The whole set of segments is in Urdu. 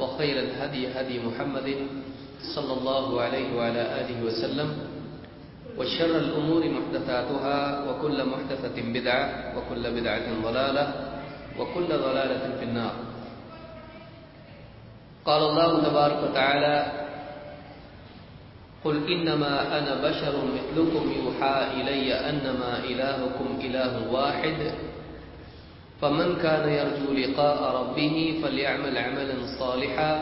وخير الهدي هدي محمد صلى الله عليه وعلى آله وسلم وشر الأمور محدثاتها وكل محدثة بدعة وكل بدعة ضلالة وكل ضلالة في النار. قال الله تبارك وتعالى قل إنما أنا بشر مثلكم يوحى إلي أنما إلهكم إله واحد فمن كان يرجو لقاء ربه فليعمل عملا صالحا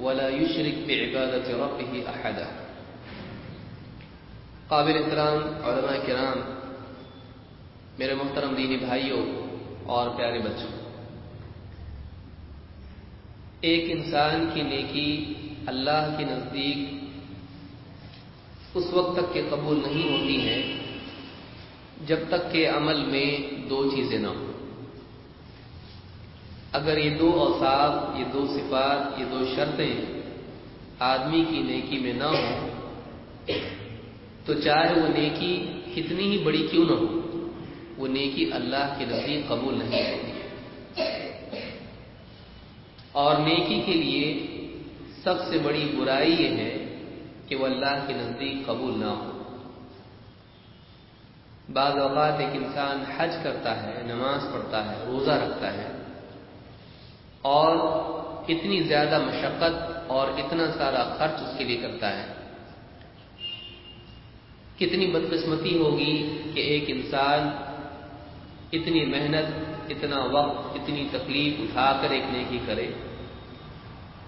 ولا يشرك بعبادة ربه أحدا. قابل احترام، علماء کرام، میرے محترم دینی بھائیوں اور پیارے بچوں، ایک انسان کی نیکی اللہ کے نزدیک اس وقت تک کہ قبول نہیں ہوتی ہے جب تک کہ عمل میں دو چیزیں نہ ہوں۔ اگر یہ دو اوصاف، یہ دو صفات، یہ دو شرطیں آدمی کی نیکی میں نہ ہوں، تو چاہے وہ نیکی کتنی ہی بڑی کیوں نہ ہو، وہ نیکی اللہ کے نزدیک قبول نہیں ہوتی۔ اور نیکی کے لیے سب سے بڑی برائی یہ ہے کہ وہ اللہ کے نزدیک قبول نہ ہو۔ بعض اوقات ایک انسان حج کرتا ہے، نماز پڑھتا ہے، روزہ رکھتا ہے اور اتنی زیادہ مشقت اور اتنا سارا خرچ اس کے لیے کرتا ہے۔ کتنی بدقسمتی ہوگی کہ ایک انسان اتنی محنت، اتنا وقت، اتنی تکلیف اٹھا کر ایک نیکی کرے،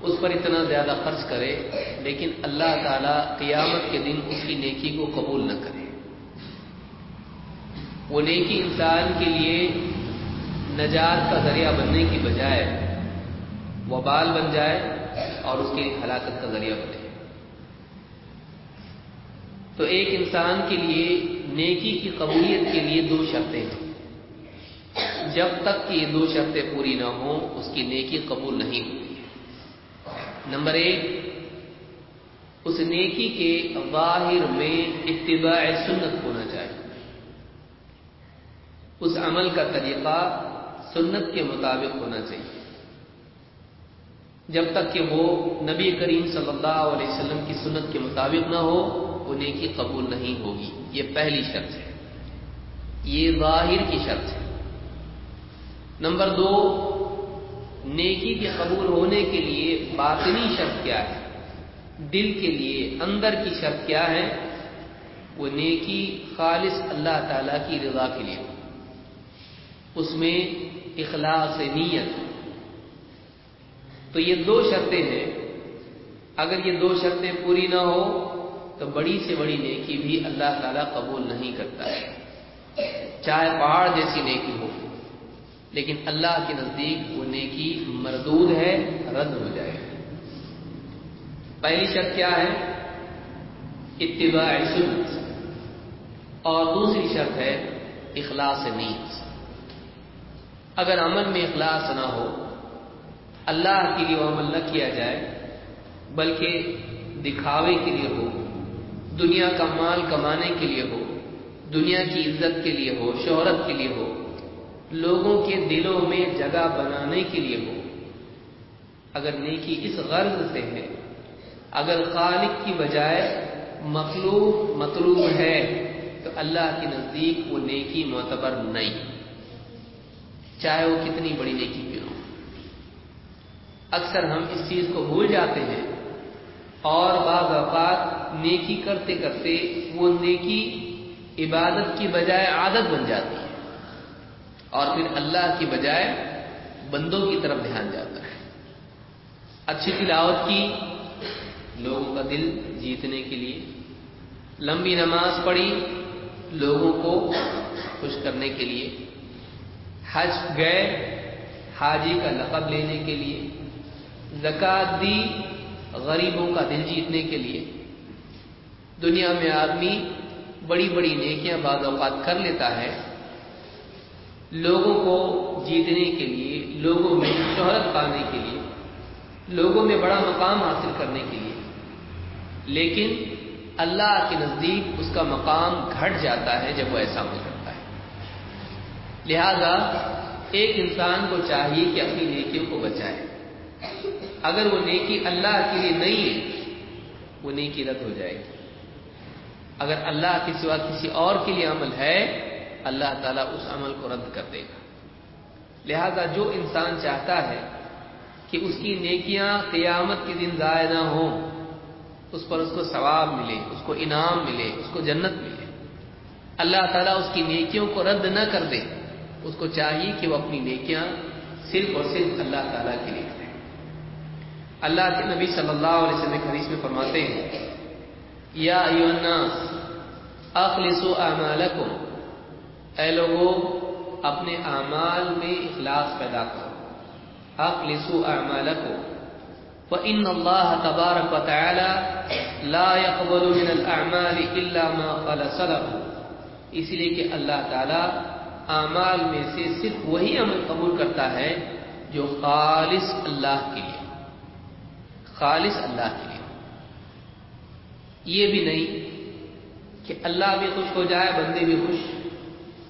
اس پر اتنا زیادہ خرچ کرے، لیکن اللہ تعالی قیامت کے دن اس کی نیکی کو قبول نہ کرے۔ وہ نیکی انسان کے لیے نجات کا ذریعہ بننے کی بجائے وبال بن جائے اور اس کی ہلاکت کا ذریعہ بنے۔ تو ایک انسان کے لیے نیکی کی قبولیت کے لیے دو شرطیں ہیں۔ جب تک کہ یہ دو شرطیں پوری نہ ہوں، اس کی نیکی قبول نہیں ہوتی نمبر ایک، اس نیکی کے ظاہر میں اتباع سنت ہونا چاہیے۔ اس عمل کا طریقہ سنت کے مطابق ہونا چاہیے۔ جب تک کہ وہ نبی کریم صلی اللہ علیہ وسلم کی سنت کے مطابق نہ ہو وہ نیکی قبول نہیں ہوگی۔ یہ پہلی شرط ہے۔ یہ ظاہر کی شرط ہے۔ نمبر دو، نیکی کے قبول ہونے کے لیے باطنی شرط کیا ہے؟ دل کے لیے۔ اندر کی شرط کیا ہے؟ وہ نیکی، خالص اللہ تعالی کی رضا کے لیے۔ اس میں اخلاص نیت۔ تو یہ دو شرطیں ہیں۔ اگر یہ دو شرطیں پوری نہ ہو، تو بڑی سے بڑی نیکی بھی اللہ تعالیٰ قبول نہیں کرتا ہے۔ چاہے پہاڑ جیسی نیکی ہو، لیکن اللہ کے نزدیک وہ نیکی مردود ہے، رد ہو جائے۔ پہلی شرط کیا ہے؟ اتباع سنت۔ اور دوسری شرط ہے، اخلاص نیت۔ اگر عمل میں اخلاص نہ ہو اللہ کے لیے وہ عمل نہ کیا جائے، بلکہ دکھاوے کے لیے ہو، دنیا کا مال کمانے کے لیے ہو، دنیا کی عزت کے لیے ہو، شہرت کے لیے ہو، لوگوں کے دلوں میں جگہ بنانے کے لیے ہو۔ اگر نیکی اس غرض سے ہے، اگر خالق کی بجائے مخلوق مطلوب ہے، تو اللہ کے نزدیک وہ نیکی معتبر نہیں۔ چاہے وہ کتنی بڑی نیکی کیوں ہو۔ اکثر ہم اس چیز کو بھول جاتے ہیں اور بعض اوقات نیکی کرتے کرتے وہ نیکی عبادت کی بجائے عادت بن جاتی ہے اور پھر اللہ کی بجائے بندوں کی طرف دھیان جاتا ہے۔ اچھی تلاوت کی لوگوں کا دل جیتنے کے لیے، لمبی نماز پڑھی لوگوں کو خوش کرنے کے لیے، حج گئے حاجی کا لقب لینے کے لیے زکات دی غریبوں کا دل جیتنے کے لیے۔ دنیا میں آدمی بڑی بڑی نیکیاں بعض اوقات کر لیتا ہے۔ لوگوں کو جیتنے کے لیے، لوگوں میں شہرت پانے کے لیے، لوگوں میں بڑا مقام حاصل کرنے کے لیے۔ لیکن اللہ کے نزدیک اس کا مقام گھٹ جاتا ہے جب وہ ایسا عمل کرتا ہے۔ لہذا ایک انسان کو چاہیے کہ اپنی نیکیوں کو بچائے۔ اگر وہ نیکی اللہ کے لیے نہیں ہے، وہ نیکی رد ہو جائے گی۔ اگر اللہ کے سوا کسی اور کے لیے عمل ہے، اللہ تعالیٰ اس عمل کو رد کر دے گا۔ لہذا جو انسان چاہتا ہے کہ اس کی نیکیاں قیامت کے دن ضائع نہ ہوں، اس پر اس کو ثواب ملے، اس کو انعام ملے، اس کو جنت ملے، اللہ تعالیٰ اس کی نیکیوں کو رد نہ کر دے، اس کو چاہیے کہ وہ اپنی نیکیاں صرف اور صرف اللہ تعالیٰ کے لیے کریں اللہ کے نبی صلی اللہ علیہ وسلم حدیث میں فرماتے ہیں، یا الناس، اخلصوا اعمالکم، اے لوگوں اپنے اعمال میں اخلاص پیدا کرو۔ اخلصوا اعمالکم فان اللہ تبارک وتعالى لا يقبل من الاعمال الا ما خلص له اس لیے کہ اللہ تعالی اعمال میں سے صرف وہی عمل قبول کرتا ہے جو خالص اللہ کے لیے۔ خالص اللہ کے لیے۔ یہ بھی نہیں کہ اللہ بھی خوش ہو جائے، بندے بھی خوش۔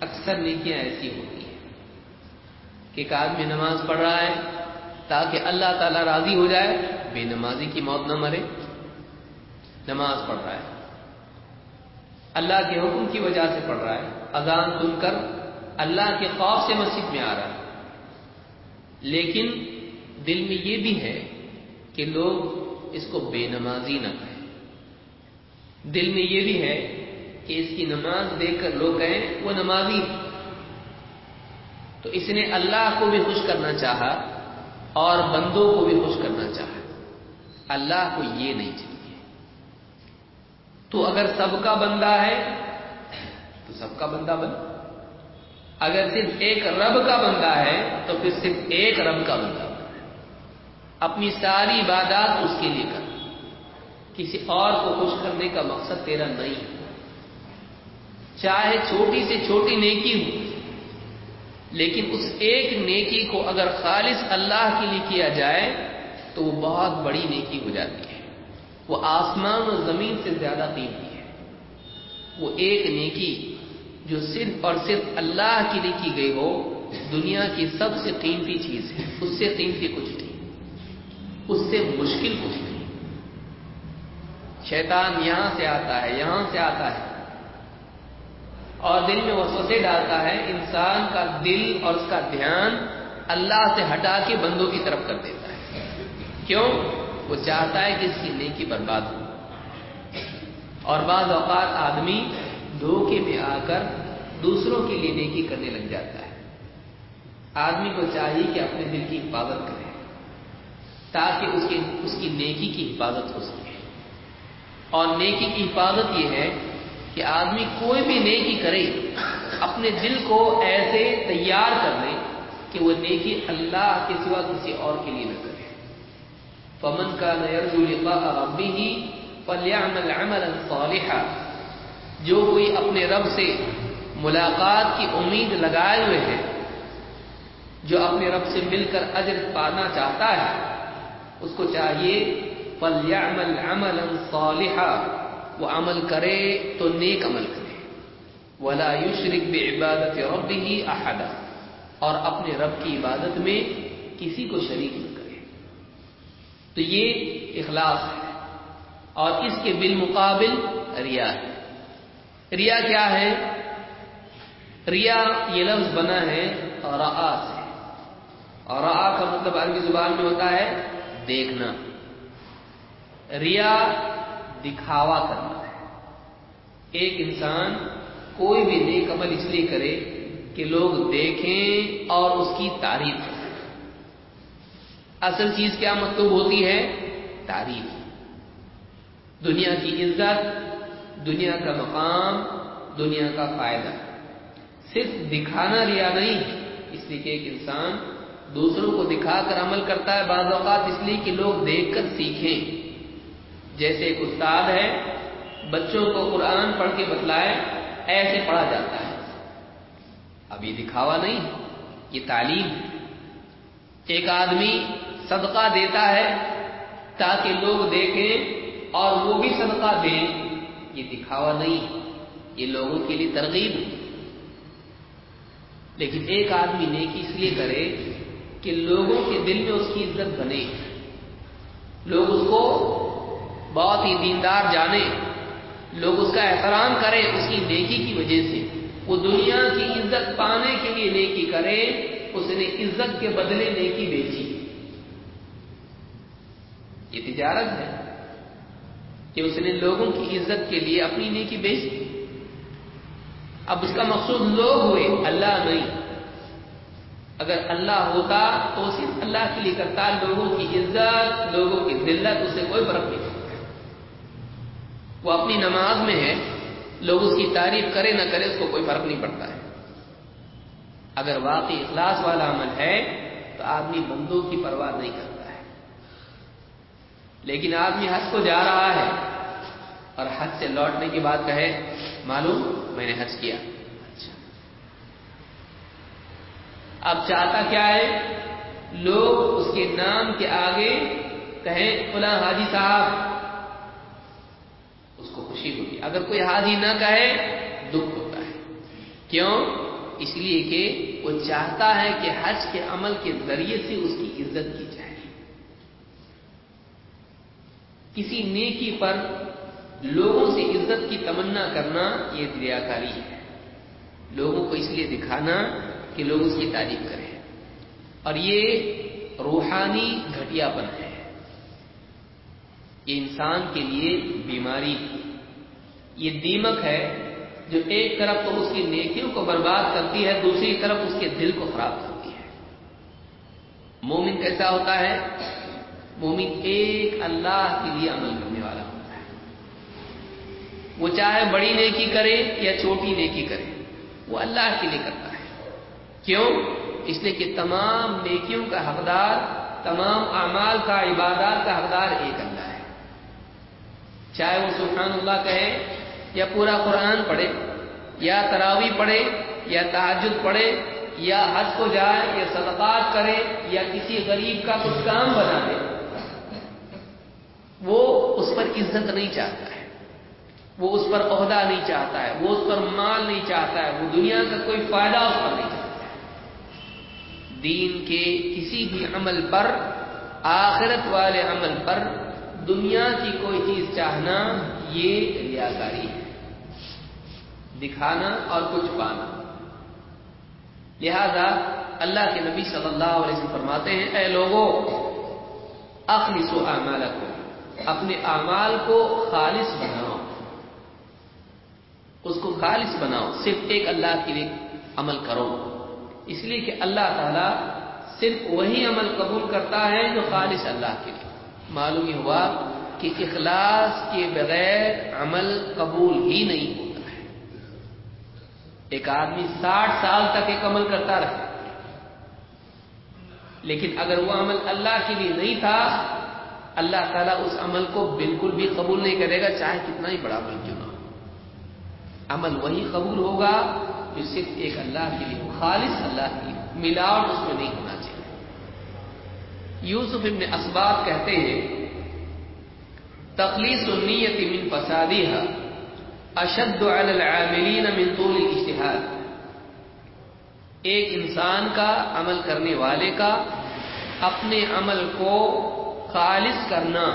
اکثر نیکیاں ایسی ہوتی ہیں کہ ایک آدمی نماز پڑھ رہا ہے تاکہ اللہ تعالیٰ راضی ہو جائے، بے نمازی کی موت نہ مرے۔ نماز پڑھ رہا ہے۔ اللہ کے حکم کی وجہ سے پڑھ رہا ہے۔ اذان سن کر اللہ کے خوف سے مسجد میں آ رہا ہے۔ لیکن دل میں یہ بھی ہے کہ لوگ اس کو بے نمازی نہ کہیں۔ دل میں یہ بھی ہے کہ اس کی نماز دیکھ کر لوگ کہیں وہ نمازی۔ تو اس نے اللہ کو بھی خوش کرنا چاہا اور بندوں کو بھی خوش کرنا چاہا۔ اللہ کو یہ نہیں چاہیے۔ تو اگر سب کا بندہ ہے، تو سب کا بندہ بن۔ اگر صرف ایک رب کا بندہ ہے، تو پھر صرف ایک رب کا بندہ۔ بن اپنی ساری عبادات اس کے لیے کر۔ کسی اور کو خوش کرنے کا مقصد تیرا نہیں۔ چاہے چھوٹی سے چھوٹی نیکی ہو، لیکن اس ایک نیکی کو اگر خالص اللہ کے لیے کیا جائے، تو وہ بہت بڑی نیکی ہو جاتی ہے۔ وہ آسمان اور زمین سے زیادہ قیمتی ہے۔ وہ ایک نیکی جو صرف اور صرف اللہ کے لیے کی گئی ہو، دنیا کی سب سے قیمتی چیز ہے۔ اس سے قیمتی کچھ نہیں۔ اس سے مشکل کچھ نہیں۔ شیطان یہاں سے آتا ہے، یہاں سے آتا ہے۔ اور دل میں وسوسے ڈالتا ہے، انسان کا دل اور اس کا دھیان اللہ سے ہٹا کے بندوں کی طرف کر دیتا ہے۔ کیوں؟ وہ چاہتا ہے کہ اس کی نیکی برباد ہو۔ اور بعض اوقات آدمی دھوکے میں آ کر دوسروں کے لیے نیکی کرنے لگ جاتا ہے۔ آدمی کو چاہیے کہ اپنے دل کی حفاظت کرے۔ تاکہ اس کی اس کی نیکی کی حفاظت ہو سکے۔ اور نیکی کی حفاظت یہ ہے کہ آدمی کوئی بھی نیکی کرے، اپنے دل کو ایسے تیار کر لے کہ وہ نیکی اللہ کے سوا کسی اور کے لیے نہ کرے۔ فمن کا ربی ہی فلیعمل عملا صالحا۔ جو کوئی اپنے رب سے ملاقات کی امید لگائے ہوئے ہے، جو اپنے رب سے مل کر اجر پانا چاہتا ہے اس کو چاہیے فلیعمل عملا صالحا، وہ عمل کرے تو نیک عمل کرے۔ ولا یشرک بعبادت ربه احدا اور اپنے رب کی عبادت میں کسی کو شریک نہ کرے۔ تو یہ اخلاص ہے، اور اس کے بالمقابل ریا ہے۔ ریا کیا ہے؟ ریا یہ لفظ بنا ہے رآ سے اور کا مطلب عربی زبان میں ہوتا ہے دیکھنا۔ ریا دکھاوا کرنا ہے۔ ایک انسان کوئی بھی نیک عمل اس لیے کرے کہ لوگ دیکھیں اور اس کی تعریف کریں۔ اصل چیز کیا مطلوب ہوتی ہے؟ تعریف۔ دنیا کی عزت، دنیا کا مقام، دنیا کا فائدہ۔ صرف دکھانا ریا نہیں، اس لیے کہ ایک انسان دوسروں کو دکھا کر عمل کرتا ہے بعض اوقات اس لیے کہ لوگ دیکھ کر سیکھیں۔ جیسے ایک استاد ہے، بچوں کو قرآن پڑھ کے بتلائے، ایسے پڑھا جاتا ہے۔ اب یہ دکھاوا نہیں، یہ تعلیم۔ ایک آدمی صدقہ دیتا ہے تاکہ لوگ دیکھیں اور وہ بھی صدقہ دیں۔ یہ دکھاوا نہیں، یہ لوگوں کے لیے ترغیب۔ لیکن ایک آدمی نیکی اس لیے کرے کہ لوگوں کے دل میں اس کی عزت بنے۔ لوگ اس کو بہت ہی دیندار جانے۔ لوگ اس کا احترام کریں اس کی نیکی کی وجہ سے۔ وہ دنیا کی عزت پانے کے لیے نیکی کرے اس نے عزت کے بدلے نیکی بیچی۔ یہ تجارت ہے کہ اس نے لوگوں کی عزت کے لیے اپنی نیکی بیچ دی۔ اب اس کا مقصود لوگ ہوئے، اللہ نہیں۔ اگر اللہ ہوتا تو صرف اللہ کے لیے کرتا، لوگوں کی عزت، لوگوں کی ذلت، اس سے کوئی فرق نہیں۔ وہ اپنی نماز میں ہے، لوگ اس کی تعریف کرے نہ کرے، اس کو کوئی فرق نہیں پڑتا ہے۔ اگر واقعی اخلاص والا عمل ہے، تو آدمی بندوں کی پرواہ نہیں کرتا ہے۔ لیکن آدمی حج کو جا رہا ہے اور حج سے لوٹنے کی بات کہے، معلوم میں نے حج کیا اچھا اب چاہتا کیا ہے؟ لوگ اس کے نام کے آگے کہیں، فلاں حاجی صاحب، اس کو خوشی ہوگی۔ اگر کوئی حاجی نہ کہے، دکھ ہوتا ہے۔ کیوں؟ اس لیے کہ وہ چاہتا ہے کہ حج کے عمل کے ذریعے سے اس کی عزت کی جائے۔ کسی نیکی پر لوگوں سے عزت کی تمنا کرنا یہ دریاکاری ہے۔ لوگوں کو اس لیے دکھانا کہ لوگ اس کی تعریف کریں۔ اور یہ روحانی گھٹیا پن ہے۔ یہ انسان کے لیے بیماری۔ یہ دیمک ہے جو ایک طرف تو اس کی نیکیوں کو برباد کرتی ہے، دوسری طرف اس کے دل کو خراب کرتی ہے۔ مومن کیسا ہوتا ہے؟ مومن ایک اللہ کے لیے عمل کرنے والا ہوتا ہے۔ وہ چاہے بڑی نیکی کرے یا چھوٹی نیکی کرے، وہ اللہ کے لیے کرتا ہے۔ کیوں؟ اس لیے کہ تمام نیکیوں کا حقدار، تمام اعمال کا، عبادات کا حقدار ایک اللہ ہے۔ چاہے وہ سبحان اللہ کہے، یا پورا قرآن پڑھے، یا تراوی پڑھے، یا تحجد پڑھے، یا حج کو جائے، یا صدقات کرے، یا کسی غریب کا کچھ کام بنا دے، وہ اس پر عزت نہیں چاہتا ہے۔ وہ اس پر عہدہ نہیں چاہتا ہے۔ وہ اس پر مال نہیں چاہتا ہے۔ وہ دنیا کا کوئی فائدہ اس پر نہیں چاہتا۔ ہے دین کے کسی بھی عمل پر، آخرت والے عمل پر دنیا کی کوئی چیز چاہنا، یہ ریاکاری ہے۔ دکھانا اور کچھ پانا۔ لہذا اللہ کے نبی صلی اللہ علیہ وسلم فرماتے ہیں، اے لوگوں اخلصوا اعمالکم، اپنے اعمال کو خالص بناؤ۔ اس کو خالص بناؤ، صرف ایک اللہ کے لیے عمل کرو۔ اس لیے کہ اللہ تعالی صرف وہی عمل قبول کرتا ہے جو خالص اللہ کے لیے۔ معلوم ہی ہوا کہ اخلاص کے بغیر عمل قبول ہی نہیں ہوتا ہے۔ ایک آدمی ساٹھ سال تک ایک عمل کرتا رہے، لیکن اگر وہ عمل اللہ کے لیے نہیں تھا، اللہ تعالیٰ اس عمل کو بالکل بھی قبول نہیں کرے گا، چاہے کتنا ہی بڑا عمل کیوں عمل وہی قبول ہوگا جو صرف ایک اللہ کے لیے خالص اللہ کے لیے ملاوٹ اس میں نہیں ہونا چاہیے۔ یوسف ابن اسباب کہتے ہیں، تخلیص النیت من فسادیہ اشد علی العاملین من طول الاجتہاد۔ ایک انسان کا عمل کرنے والے کا اپنے عمل کو خالص کرنا،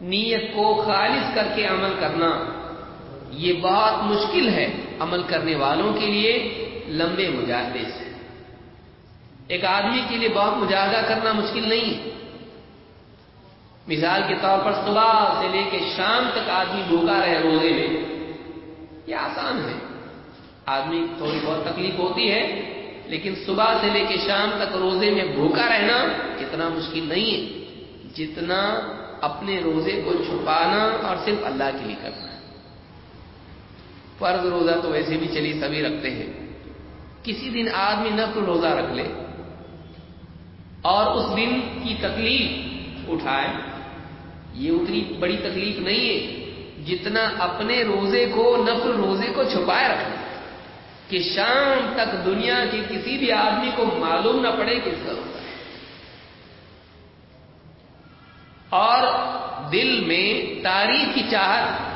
نیت کو خالص کر کے عمل کرنا۔ یہ بہت مشکل ہے عمل کرنے والوں کے لیے لمبے مجاہدے سے۔ ایک آدمی کے لیے بہت مجاہدہ کرنا مشکل نہیں۔ مثال کے طور پر صبح سے لے کے شام تک آدمی بھوکا رہے روزے میں، یہ آسان ہے۔ آدمی تھوڑی بہت تکلیف ہوتی ہے، لیکن صبح سے لے کے شام تک روزے میں بھوکا رہنا اتنا مشکل نہیں ہے۔ جتنا اپنے روزے کو چھپانا اور صرف اللہ کے لیے کرنا۔ فرض روزہ تو ویسے بھی چلی سبھی رکھتے ہیں۔ کسی دن آدمی نفل روزہ رکھ لے اور اس دن کی تکلیف اٹھائے۔ یہ اتنی بڑی تکلیف نہیں ہے جتنا اپنے روزے کو، نفل روزے کو چھپائے رکھنا۔ کہ شام تک دنیا کے کسی بھی آدمی کو معلوم نہ پڑے کس کا روزہ ہے۔ اور دل میں تاریخ کی چاہت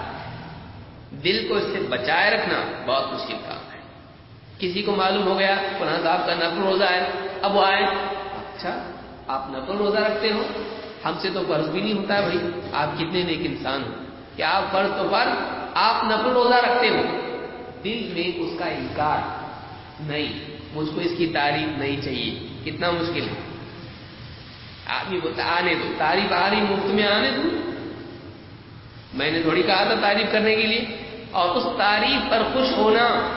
دل کو اس سے بچائے رکھنا بہت مشکل کام ہے۔ کسی کو معلوم ہو گیا فلاں صاحب کا نفل روزہ ہے، اب وہ آئے۔ اچھا آپ نفل روزہ رکھتے ہو؟ ہم سے تو فرض بھی نہیں ہوتا ہے بھائی۔ آپ کتنے نیک انسان ہو۔ کہ آپ فرض تو فرض، آپ نفل روزہ رکھتے ہو۔ دل میں اس کا انکار نہیں، مجھ کو اس کی تعریف نہیں چاہیے۔ کتنا مشکل ہے۔ آدمی کو آنے دو۔ تعریف آ رہی، مفت میں آنے دو۔ میں نے تھوڑی کہا تھا تعریف کرنے کے لیے۔ اور اس تعریف پر خوش ہونا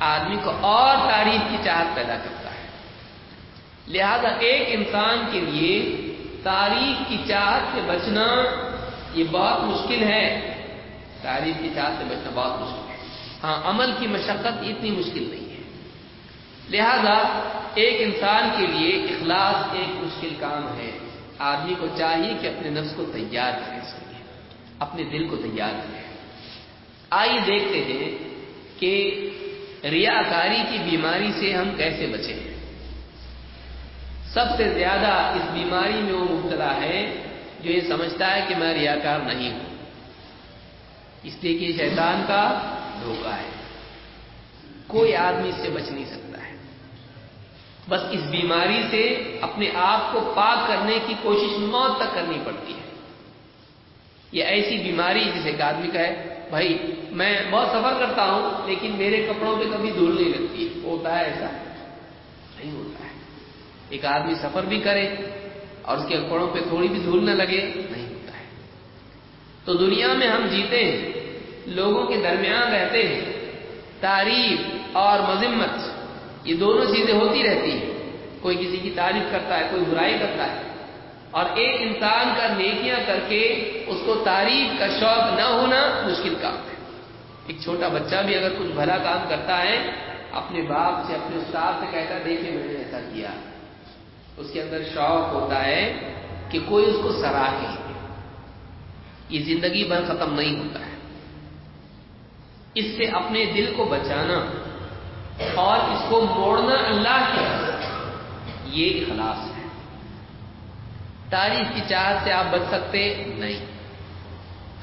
آدمی کو اور تعریف کی چاہت پیدا کرتا ہے۔ لہذا ایک انسان کے لیے تعریف کی چاہت سے بچنا یہ بہت مشکل ہے۔ تعریف کی چاہت سے بچنا بہت مشکل ہے۔ ہاں عمل کی مشقت اتنی مشکل نہیں ہے۔ لہذا ایک انسان کے لیے اخلاص ایک مشکل کام ہے۔ آدمی کو چاہیے کہ اپنے نفس کو تیار کرے اس لیے، اپنے دل کو تیار کرے۔ آئیے دیکھتے ہیں کہ ریاکاری کی بیماری سے ہم کیسے بچیں سب سے زیادہ اس بیماری میں وہ مبتلا ہے جو یہ سمجھتا ہے کہ میں ریاکار نہیں ہوں۔ اس لیے کہ شیطان کا دھوکہ ہے۔ کوئی آدمی اس سے بچ نہیں سکتا ہے۔ بس اس بیماری سے اپنے آپ کو پاک کرنے کی کوشش موت تک کرنی پڑتی ہے۔ یہ ایسی بیماری جسے ایک آدمی کا ہے بھائی، میں بہت سفر کرتا ہوں، لیکن میرے کپڑوں پہ کبھی دھول نہیں لگتی۔ ہوتا ہے ایسا۔ نہیں ہوتا ہے۔ ایک آدمی سفر بھی کرے اور اس کے کپڑوں پہ تھوڑی بھی دھول نہ لگے، نہیں ہوتا ہے۔ تو دنیا میں ہم جیتے ہیں، لوگوں کے درمیان رہتے ہیں۔ تعریف اور مذمت، یہ دونوں چیزیں ہوتی رہتی ہیں۔ کوئی کسی کی تعریف کرتا ہے، کوئی برائی کرتا ہے۔ اور ایک انسان کا نیکیاں کر کے اس کو تعریف کا شوق نہ ہونا مشکل کام ہے۔ ایک چھوٹا بچہ بھی اگر کچھ بھلا کام کرتا ہے، اپنے باپ سے، اپنے استاد سے کہتا ہے دیکھے میں نے ایسا کیا۔ اس کے اندر شوق ہوتا ہے کہ کوئی اس کو سراہے۔ یہ زندگی بھر ختم نہیں ہوتا ہے۔ اس سے اپنے دل کو بچانا اور اس کو موڑنا اللہ کے یہ اخلاص ہے۔ تاریخ کی چاہت سے آپ بچ سکتے نہیں۔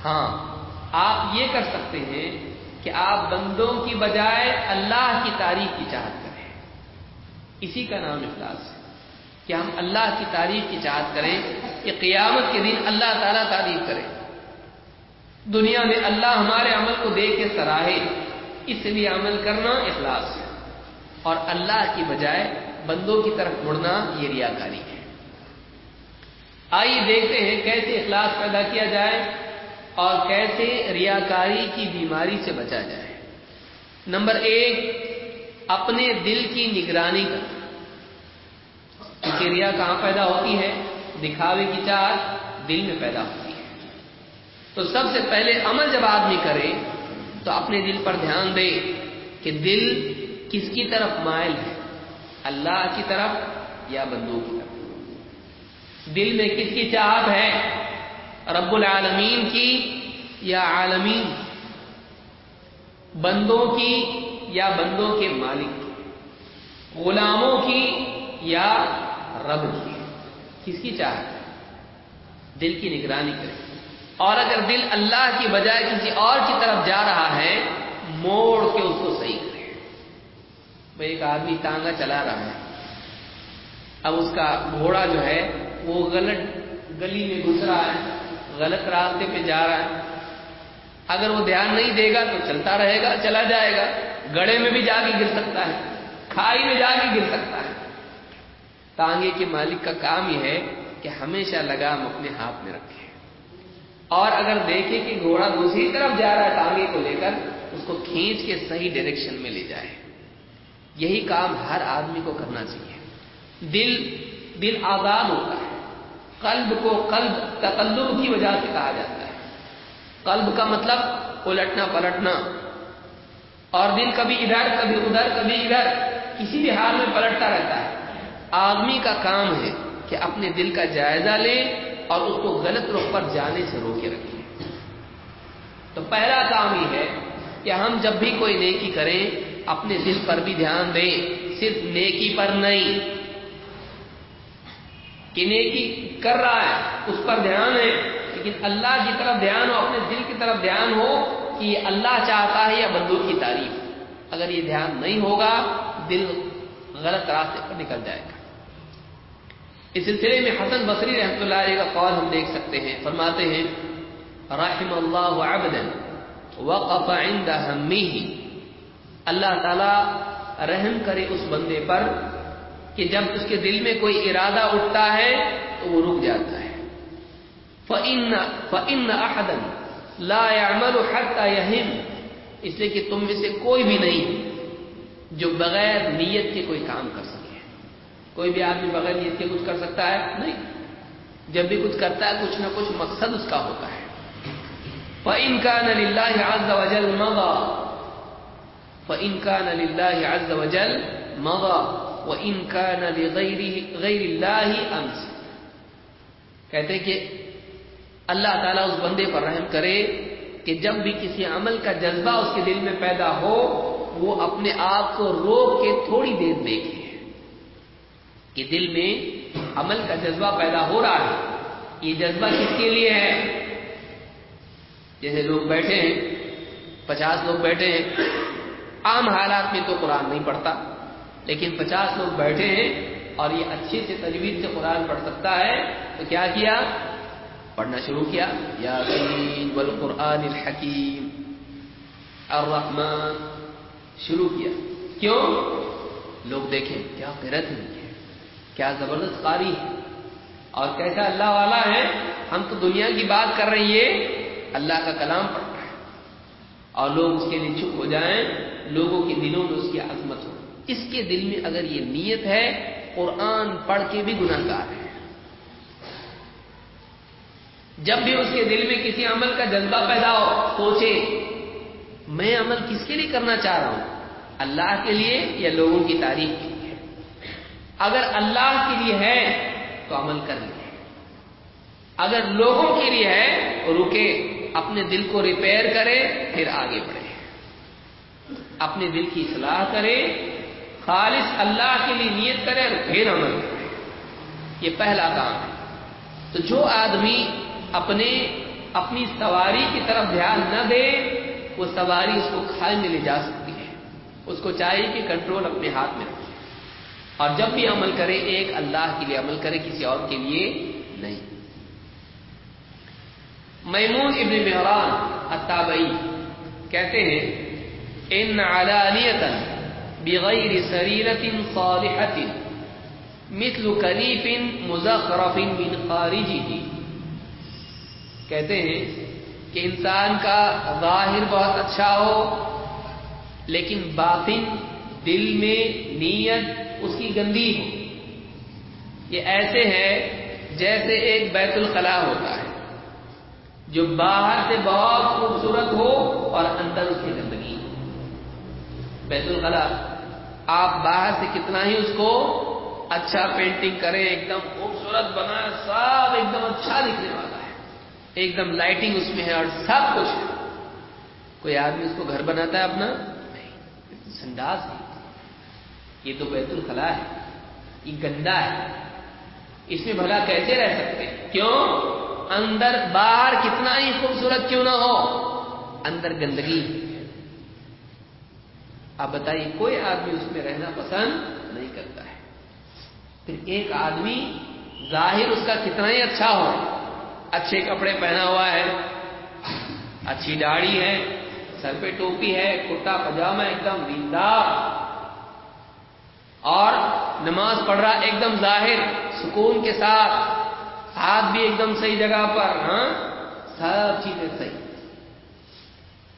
ہاں آپ یہ کر سکتے ہیں کہ آپ بندوں کی بجائے اللہ کی تعریف کی چاہت کریں۔ اسی کا نام اخلاص ہے کہ ہم اللہ کی تعریف کی چاہت کریں کہ قیامت کے دن اللہ تعالیٰ تعریف کرے۔ دنیا میں اللہ ہمارے عمل کو دیکھ کے سراہے، اس لیے عمل کرنا اخلاص ہے۔ اور اللہ کی بجائے بندوں کی طرف مڑنا یہ ریاکاری ہے آئیے دیکھتے ہیں کیسے اخلاص پیدا کیا جائے اور کیسے ریاکاری کی بیماری سے بچا جائے۔ نمبر ایک، اپنے دل کی نگرانی کا کیونکہ ریا کہاں پیدا ہوتی ہے؟ دکھاوے کی چاہت دل میں پیدا ہوتی ہے۔ تو سب سے پہلے عمل جب آدمی کرے، تو اپنے دل پر دھیان دے کہ دل کس کی طرف مائل ہے؟ اللہ کی طرف یا بندوں کی دل میں کس کی چاہت ہے؟ رب العالمین کی یا عالمین؟ بندوں کی یا بندوں کے مالک کی؟ غلاموں کی یا رب کی؟ کس کی چاہت ہے؟ دل کی نگرانی کرے اور اگر دل اللہ کی بجائے کسی اور کی طرف جا رہا ہے، موڑ کے اس کو صحیح کرے بھائی ایک آدمی تانگا چلا رہا ہے۔ اب اس کا گھوڑا جو ہے وہ غلط گلی میں گھس رہا ہے، غلط راستے پہ جا رہا ہے۔ اگر وہ دھیان نہیں دے گا تو چلتا رہے گا، چلا جائے گا۔ گڑے میں بھی جا کے گر سکتا ہے، کھائی میں جا کے گر سکتا ہے۔ تانگے کے مالک کا کام یہ ہے کہ ہمیشہ لگام اپنے ہاتھ میں رکھے۔ اور اگر دیکھے کہ گھوڑا دوسری طرف جا رہا ہے تانگے کو لے کر اس کو کھینچ کے صحیح ڈائریکشن میں لے جائے۔ یہی کام ہر آدمی کو کرنا چاہیے۔ دل دل آزاد ہوتا ہے۔ قلب کو قلب تقلب کی وجہ سے کہا جاتا ہے۔ قلب کا مطلب الٹنا پلٹنا۔ اور دل کبھی ادھر کبھی ادھر کبھی ادھر، کسی بھی حال میں پلٹتا رہتا ہے۔ آدمی کا کام ہے کہ اپنے دل کا جائزہ لے اور اس کو غلط رخ پر جانے سے روکے رکھیں تو پہلا کام یہ ہے کہ ہم جب بھی کوئی نیکی کریں، اپنے دل پر بھی دھیان دیں، صرف نیکی پر نہیں کہ نیکی کر رہا ہے، اس پر دھیان ہے۔ لیکن اللہ کی طرف دھیان ہو، اپنے دل کی طرف دھیان ہو کہ یہ اللہ چاہتا ہے یا بندوں کی تعریف۔ اگر یہ دھیان نہیں ہوگا، دل غلط راستے پر نکل جائے گا۔ اس سلسلے میں حسن بصری رحمۃ اللہ علیہ کا قول ہم دیکھ سکتے ہیں۔ فرماتے ہیں، رحم اللہ عبدا وقف عند اللہ تعالی رحم کرے اس بندے پر کہ جب اس کے دل میں کوئی ارادہ اٹھتا ہے تو وہ رک جاتا ہے۔ فَإِنَّ فَإِنَّ أَحَدًا لَا يَعْمَلُ حَتَّى يَهِمْ۔ اس لیے کہ تم میں سے کوئی بھی نہیں جو بغیر نیت کے کوئی کام کر سکے۔ کوئی بھی آدمی بغیر نیت کے کچھ کر سکتا ہے؟ نہیں۔ جب بھی کچھ کرتا ہے، کچھ نہ کچھ مقصد اس کا ہوتا ہے۔ فَإِن كَانَ لِلَّهِ عَزَّ وَجَلْ مَضَى۔ فَإِن كَانَ لِلَّهِ عَزَّ وَجَلْ مَضَى۔ وَإِن كَانَ لِغَيْرِ غَيْرِ اللَّهِ أَمْسِ کہتے ہیں کہ اللہ تعالیٰ اس بندے پر رحم کرے کہ جب بھی کسی عمل کا جذبہ اس کے دل میں پیدا ہو، وہ اپنے آپ کو روک کے تھوڑی دیر دیکھے۔ کہ دل میں عمل کا جذبہ پیدا ہو رہا ہے۔ یہ جذبہ کس کے لیے ہے؟ جیسے لوگ بیٹھے ہیں، پچاس لوگ بیٹھے ہیں، عام حالات میں تو قرآن نہیں پڑھتا۔ لیکن پچاس لوگ بیٹھے ہیں اور یہ اچھے سے تجویز سے قرآن پڑھ سکتا ہے، تو کیا کیا؟ پڑھنا شروع کیا۔ یاسین والقرآن الحکیم، الرحمن، شروع کیا۔ کیوں؟ لوگ دیکھیں، کیا قرت ہے، کیا زبردست قاری ہے۔ اور کیسا اللہ والا ہے، ہم تو دنیا کی بات کر رہی ہے اللہ کا کلام پڑھ رہا ہے۔ اور لوگ اس کے لیے چپ ہو جائیں، لوگوں کے دلوں میں اس کی عظمت ہو۔ اس کے دل میں اگر یہ نیت ہے، قرآن پڑھ کے بھی گناہ گار ہے۔ جب بھی اس کے دل میں کسی عمل کا جذبہ پیدا ہو، سوچے، میں عمل کس کے لیے کرنا چاہ رہا ہوں؟ اللہ کے لیے یا لوگوں کی تعریف کے لیے؟ اگر اللہ کے لیے ہے تو عمل کر لیں۔ اگر لوگوں کے لیے ہے تو رکے، اپنے دل کو ریپیئر کرے، پھر آگے بڑھے۔ اپنے دل کی اصلاح کرے خالص اللہ کے لیے نیت کرے اور پھر عمل کرے۔ یہ پہلا کام ہے۔ تو جو آدمی اپنے اپنی سواری کی طرف دھیان نہ دے، وہ سواری اس کو کھائے میں لے جا سکتی ہے۔ اس کو چاہیے کہ کنٹرول اپنے ہاتھ میں رکھے۔ اور جب بھی عمل کرے، ایک اللہ کے لیے عمل کرے، کسی اور کے لیے نہیں۔ میمون ابن مہران التابعی کہتے ہیں، ان علانیتا بغیر سریرت صالحت مثل کنیف مزخرف من خارجه. کہتے ہیں کہ انسان کا ظاہر بہت اچھا ہو، لیکن باطن دل میں نیت اس کی گندی ہو۔ یہ ایسے ہے جیسے ایک بیت الخلاء ہوتا ہے، جو باہر سے بہت خوبصورت ہو اور اندر اس کی گندگی ہو۔ بیت الخلاء آپ باہر سے کتنا ہی اس کو اچھا پینٹنگ کریں ایک دم خوبصورت بنائیں، سب ایک دم اچھا دکھنے والا ہے۔ ایک دم لائٹنگ اس میں ہے اور سب کچھ ہے۔ کوئی آدمی اس کو گھر بناتا ہے اپنا؟ نہیں سنداز ہے۔ یہ تو بیت الخلاء ہے۔ یہ گندا ہے۔ اس میں بھلا کیسے رہ سکتے؟ کیوں؟ اندر باہر کتنا ہی خوبصورت کیوں نہ ہو۔ اندر گندگی۔ آپ بتائیے، کوئی آدمی اس میں رہنا پسند نہیں کرتا ہے۔ پھر ایک آدمی ظاہر اس کا کتنا ہی اچھا ہو، اچھے کپڑے پہنا ہوا ہے، اچھی داڑھی ہے، سر پہ ٹوپی ہے، کرتا پجامہ ایک دم دیندار۔ اور نماز پڑھ رہا ایک دم ظاہر، سکون کے ساتھ، ہاتھ بھی ایک دم صحیح جگہ پر ہاں؟ سب چیزیں صحیح۔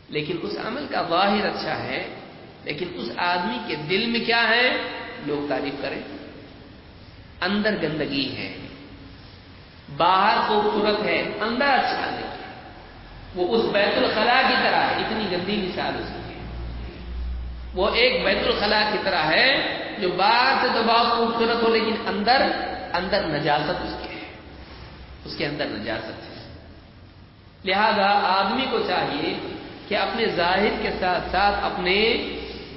لیکن اس عمل کا ظاہر اچھا ہے لیکن اس آدمی کے دل میں کیا ہے؟ لوگ تعریف کریں۔ اندر گندگی ہے۔ باہر خوبصورت ہے۔ اندر اچھا نہیں وہ اس بیت الخلاء کی طرح ہے۔ اتنی گندی مثال اس کی ہے۔ وہ ایک بیت الخلاء کی طرح ہے جو باہر سے تو بہت خوبصورت ہو، لیکن اندر اندر نجاست اس کی ہے۔ اس کے اندر نجاست ہے۔ لہذا آدمی کو چاہیے کہ اپنے ظاہر کے ساتھ ساتھ اپنے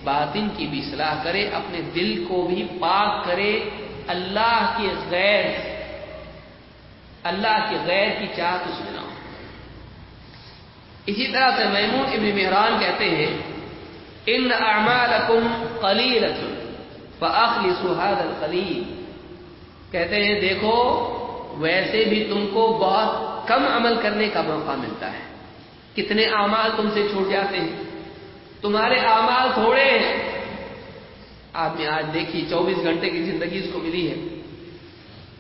باطن کی بھی صلاح کرے، اپنے دل کو بھی پاک کرے، اللہ کے غیر، اللہ کے غیر کی چاہت اس میں نہ ہو۔ اسی طرح سے میمون ابن مہران کہتے ہیں، ان اعمالکم قلیلۃ فاخلصوا هذا القلیل۔ کہتے ہیں، دیکھو، ویسے بھی تم کو بہت کم عمل کرنے کا موقع ملتا ہے۔ کتنے اعمال تم سے چھوٹ جاتے ہیں؟ تمہارے اعمال تھوڑے ہیں۔ آپ نے آج دیکھی چوبیس گھنٹے کی زندگی اس کو ملی ہے۔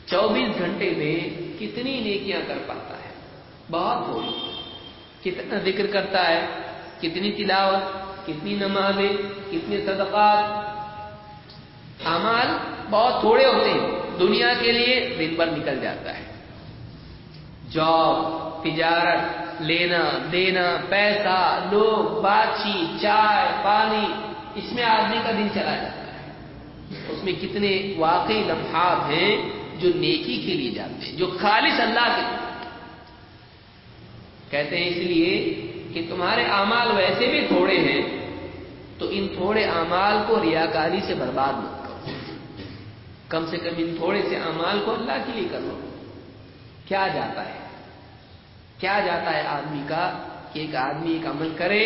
چوبیس گھنٹے میں کتنی نیکیاں کر پاتا ہے۔ بہت تھوڑی کتنا ذکر کرتا ہے۔ کتنی تلاوت، کتنی نمازیں، کتنے صدقات۔ اعمال بہت تھوڑے ہوتے ہیں۔ دنیا کے لیے دن بھر نکل جاتا ہے۔ جاب، تجارت لینا، دینا، پیسہ، لوگ بات چیت چائے، پانی، اس میں آدمی کا دن چلا جاتا ہے۔ اس میں کتنے واقعی لمحات ہیں جو نیکی کے لیے جاتے ہیں، جو خالص اللہ کے لیے۔ کہتے ہیں اس لیے کہ تمہارے اعمال ویسے بھی تھوڑے ہیں، تو ان تھوڑے اعمال کو ریاکاری سے برباد مت کرو۔ کم سے کم ان تھوڑے سے اعمال کو اللہ کے لیے کر لو کیا جاتا ہے؟ کیا جاتا ہے آدمی کا کہ ایک آدمی ایک عمل کرے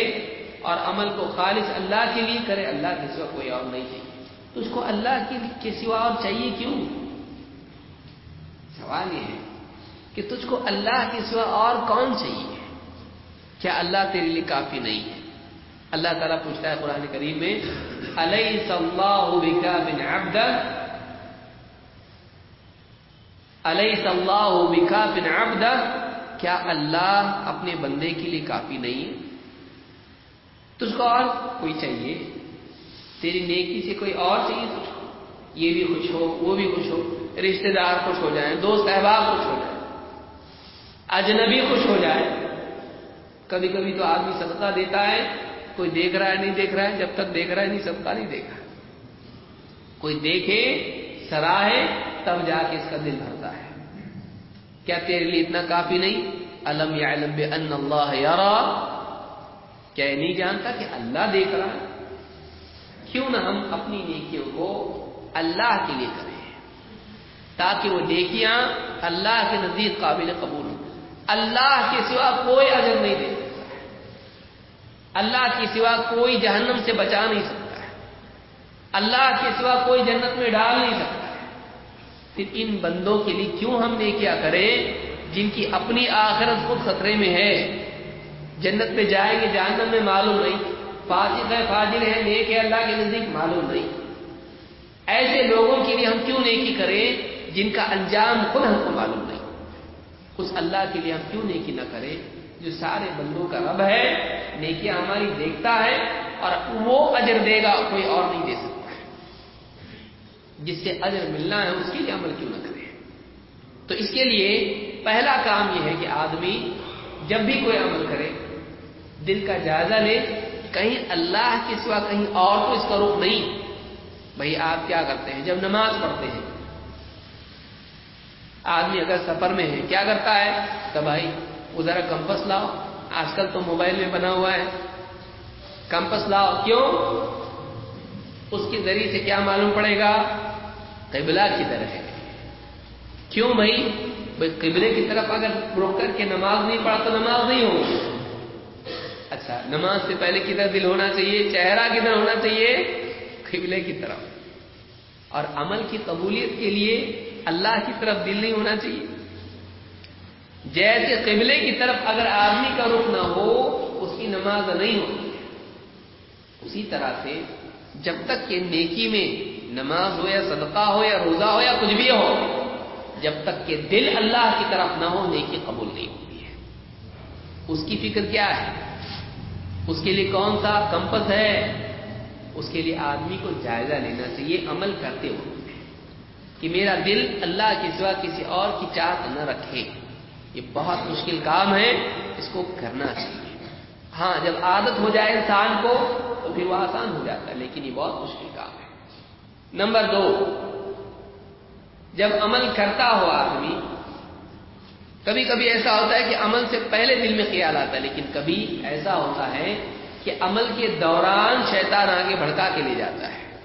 اور عمل کو خالص اللہ کے لیے کرے، اللہ کے سوا کوئی اور نہیں چاہیے۔ تو اس کو اللہ کے سوا اور چاہیے کیوں؟ سوال یہ ہے کہ تجھ کو اللہ کے سوا اور کون چاہیے؟ کیا اللہ تیرے لیے کافی نہیں ہے؟ اللہ تعالیٰ پوچھتا ہے قرآن کریم میں علیہ بن عبد علیہ بکا بن عبد کیا اللہ اپنے بندے کے لیے کافی نہیں؟ ہے تجھ کو اور کوئی چاہیے؟ تیری نیکی سے کوئی اور چاہیے تجھ کو؟ یہ بھی خوش ہو، وہ بھی خوش ہو رشتے دار خوش ہو جائیں، دوست احباب خوش ہو جائیں، اجنبی خوش ہو جائے کبھی کبھی تو آدمی صدقہ دیتا ہے، کوئی دیکھ رہا ہے، نہیں دیکھ رہا ہے، جب تک دیکھ رہا ہے، نہیں صدقہ نہیں دیکھا کوئی دیکھے، سراہے، تب جا کے اس کا دل بھرتا ہے کیا تیرے لیے اتنا کافی نہیں؟ علم یا علم بے ان اللہ یارا کیا یہ نہیں جانتا کہ اللہ دیکھ رہا ہے؟ کیوں نہ ہم اپنی نیکیوں کو اللہ کے لیے کریں۔ تاکہ وہ نیکیاں اللہ کے نزدیک قابل قبول ہوں۔ اللہ کے سوا کوئی اجر نہیں دے سکتا۔ اللہ کے سوا کوئی جہنم سے بچا نہیں سکتا۔ اللہ کے سوا کوئی جنت میں ڈال نہیں سکتا۔ پھر ان بندوں کے لیے کیوں ہم نے کیا کریں جن کی اپنی آخرت خود خطرے میں ہے۔ جنت میں جائیں گے، جہنم میں معلوم نہیں۔ فاجر ہے فاجر ہے نیک ہے اللہ کے نزدیک معلوم نہیں۔ ایسے لوگوں کے لیے ہم کیوں نیکی کریں؟ جن کا انجام خود ہم کو معلوم نہیں۔ اس اللہ کے لیے ہم کیوں نیکی نہ کریں؟ جو سارے بندوں کا رب ہے نیکی ہماری دیکھتا ہے اور وہ اجر دے گا، کوئی اور نہیں دے سکتا۔ جس سے اجر ملنا ہے، اس کے لیے عمل کیوں نہ کرے تو اس کے لیے پہلا کام یہ ہے کہ آدمی جب بھی کوئی عمل کرے، دل کا جائزہ لے، کہیں اللہ کے سوا کہیں اور تو اس کا رخ نہیں۔ بھائی، آپ کیا کرتے ہیں؟ جب نماز پڑھتے ہیں، آدمی اگر سفر میں ہے، کیا کرتا ہے؟ تو بھائی، وہ ذرا کمپس لاؤ، آج کل تو موبائل میں بنا ہوا ہے۔ کمپس لاؤ، کیوں؟ اس کے ذریعے سے کیا معلوم پڑے گا؟ قبلہ کی طرح ہے۔ کیوں بھائی؟ بھائی قبلے کی طرف اگر روک کر کے نماز نہیں پڑھا تو نماز نہیں ہو۔ اچھا نماز سے پہلے کدھر دل ہونا چاہیے؟ چہرہ کدھر ہونا چاہیے؟ قبلے کی طرف۔ اور عمل کی قبولیت کے لیے اللہ کی طرف دل نہیں ہونا چاہیے۔ جیسے قبلے کی طرف اگر آدمی کا رخ نہ ہو، اس کی نماز نہیں ہوتی۔ اسی طرح سے جب تک کہ نیکی میں نماز ہو یا صدقہ ہو یا روزہ ہو یا کچھ بھی ہو، جب تک کہ دل اللہ کی طرف نہ ہو، نیکی قبول نہیں ہوتی ہے۔ اس کی فکر کیا ہے؟ اس کے لیے کون سا کمپس ہے؟ اس کے لیے آدمی کو جائزہ لینا چاہیے عمل کرتے ہوئے کہ میرا دل اللہ کے سوا کسی اور کی چاہت نہ رکھے۔ یہ بہت مشکل کام ہے، اس کو کرنا چاہیے۔ ہاں جب عادت ہو جائے انسان کو تو پھر وہ آسان ہو جاتا ہے، لیکن یہ بہت مشکل کام ہے۔ نمبر دو، جب عمل کرتا ہو آدمی کبھی کبھی ایسا ہوتا ہے کہ عمل سے پہلے دل میں خیال آتا ہے، لیکن کبھی ایسا ہوتا ہے کہ عمل کے دوران شیطان آگے بھڑکا کے لے جاتا ہے۔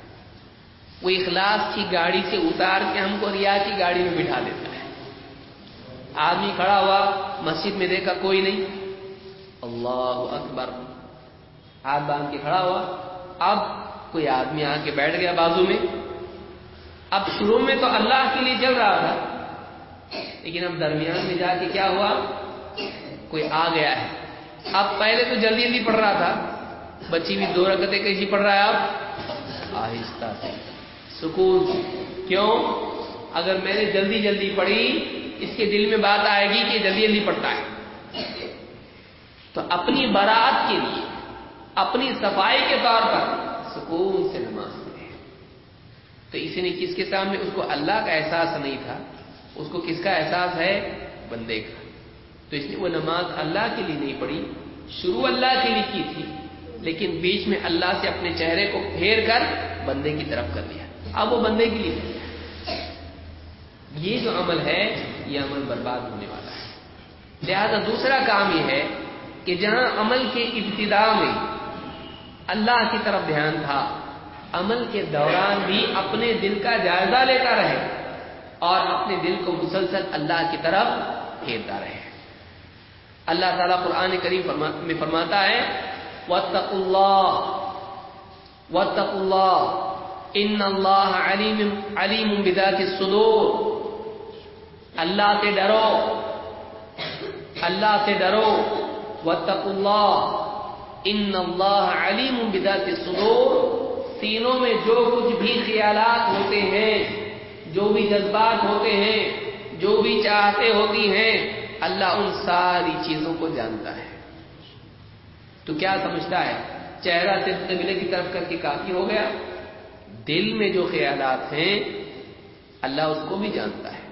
وہ اخلاص کی گاڑی سے اتار کے ہم کو ریا کی گاڑی میں بٹھا دیتا ہے۔ آدمی کھڑا ہوا مسجد میں دیکھا کوئی نہیں۔ اللہ اکبر۔ ہاتھ باندھ کے کھڑا ہوا۔ اب کوئی آدمی آ کے بیٹھ گیا بازو میں۔ اب شروع میں تو اللہ کے لیے چل رہا تھا، لیکن اب درمیان میں جا کے کیا ہوا؟ کوئی آ گیا ہے۔ اب پہلے تو جلدی جلدی پڑھ رہا تھا، بچی بھی دو رکھتے کیسی پڑھ رہا ہے اب؟ آہستہ سے۔ سکون کیوں؟ اگر میں نے جلدی جلدی پڑھی، اس کے دل میں بات آئے گی کہ جلدی جلدی پڑھتا ہے۔ تو اپنی برات کے لیے اپنی صفائی کے طور پر سکون سے نماز پڑھے۔ تو اسی نے کس کے سامنے؟ اس کو اللہ کا احساس نہیں تھا، اس کو کس کا احساس ہے؟ بندے کا۔ تو اس نے وہ نماز اللہ کے لیے نہیں پڑھی، شروع اللہ کے لیے کی تھی، لیکن بیچ میں اللہ سے اپنے چہرے کو پھیر کر بندے کی طرف کر لیا۔ اب وہ بندے کے لیے۔ یہ جو عمل ہے، یہ عمل برباد ہونے والا ہے۔ لہذا دوسرا کام یہ ہے کہ جہاں عمل کے ابتدا میں اللہ کی طرف دھیان تھا۔ عمل کے دوران بھی اپنے دل کا جائزہ لیتا رہے اور اپنے دل کو مسلسل اللہ کی طرف پھیرتا رہے۔ اللہ تعالیٰ قرآن کریم میں فرماتا ہے، وَاتَّقُوا اللَّهِ وَاتَّقُوا اللَّهِ ان اللہ علیم علیم بذات الصدور۔ اللہ سے ڈرو۔ اللہ سے ڈرو۔ وَاتَّقُوا اللَّهِ ان اللہ علیم بذات الصدور سینوں میں جو کچھ بھی خیالات ہوتے ہیں، جو بھی جذبات ہوتے ہیں، جو بھی چاہتے ہوتی ہیں، اللہ ان ساری چیزوں کو جانتا ہے۔ تو کیا سمجھتا ہے؟ چہرہ صرف قبلے کی طرف کر کے کافی ہو گیا۔ دل میں جو خیالات ہیں، اللہ اس کو بھی جانتا ہے۔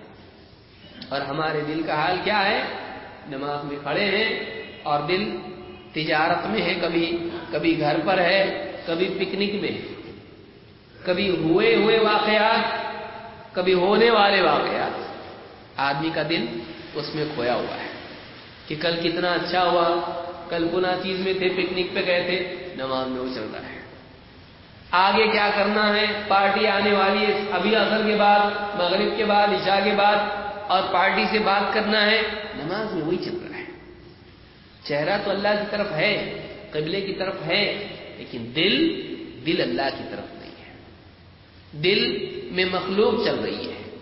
اور ہمارے دل کا حال کیا ہے؟ نماز میں کھڑے ہیں اور دل تجارت میں ہے، کبھی کبھی گھر پر ہے، کبھی پکنک میں ہے۔ کبھی ہوئے ہوئے واقعات، کبھی ہونے والے واقعات۔ آدمی کا دل اس میں کھویا ہوا ہے کہ کل کتنا اچھا ہوا، کل گنا چیز میں تھے، پکنک پہ گئے تھے، نماز میں وہ چل رہا ہے۔ آگے کیا کرنا ہے؟ پارٹی آنے والی ہے، ابھی اثر کے بعد، مغرب کے بعد، عشاء کے بعد اور پارٹی سے بات کرنا ہے، نماز میں وہی چل رہا ہے۔ چہرہ تو اللہ کی طرف ہے، قبلے کی طرف ہے، لیکن دل دل اللہ کی طرف نہیں ہے۔ دل میں مخلوق چل رہی ہے۔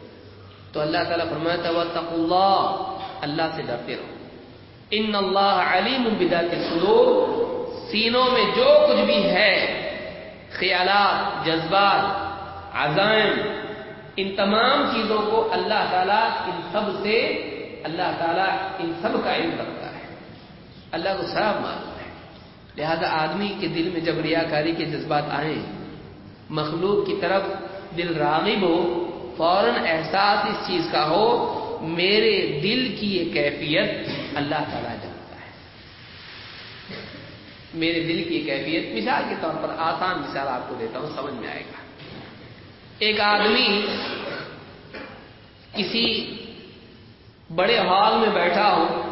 تو اللہ تعالیٰ فرماتا ہوا تق اللہ اللہ سے ڈرتے رہو۔ ان اللہ علیم بذات الصدور سینوں میں جو کچھ بھی ہے، خیالات، جذبات، عزائم، ان تمام چیزوں کو اللہ تعالیٰ ان سب سے، اللہ تعالیٰ ان سب کا علم رکھتا اللہ کو صاف معلوم ہے۔ لہذا آدمی کے دل میں جب ریاکاری کے جذبات آئیں، مخلوق کی طرف دل راغب ہو، فوراً احساس اس چیز کا ہو، میرے دل کی یہ کیفیت اللہ تعالیٰ جانتا ہے۔ میرے دل کی کیفیت مثال کے طور پر آسان مثال آپ کو دیتا ہوں، سمجھ میں آئے گا۔ ایک آدمی کسی بڑے ہال میں بیٹھا ہو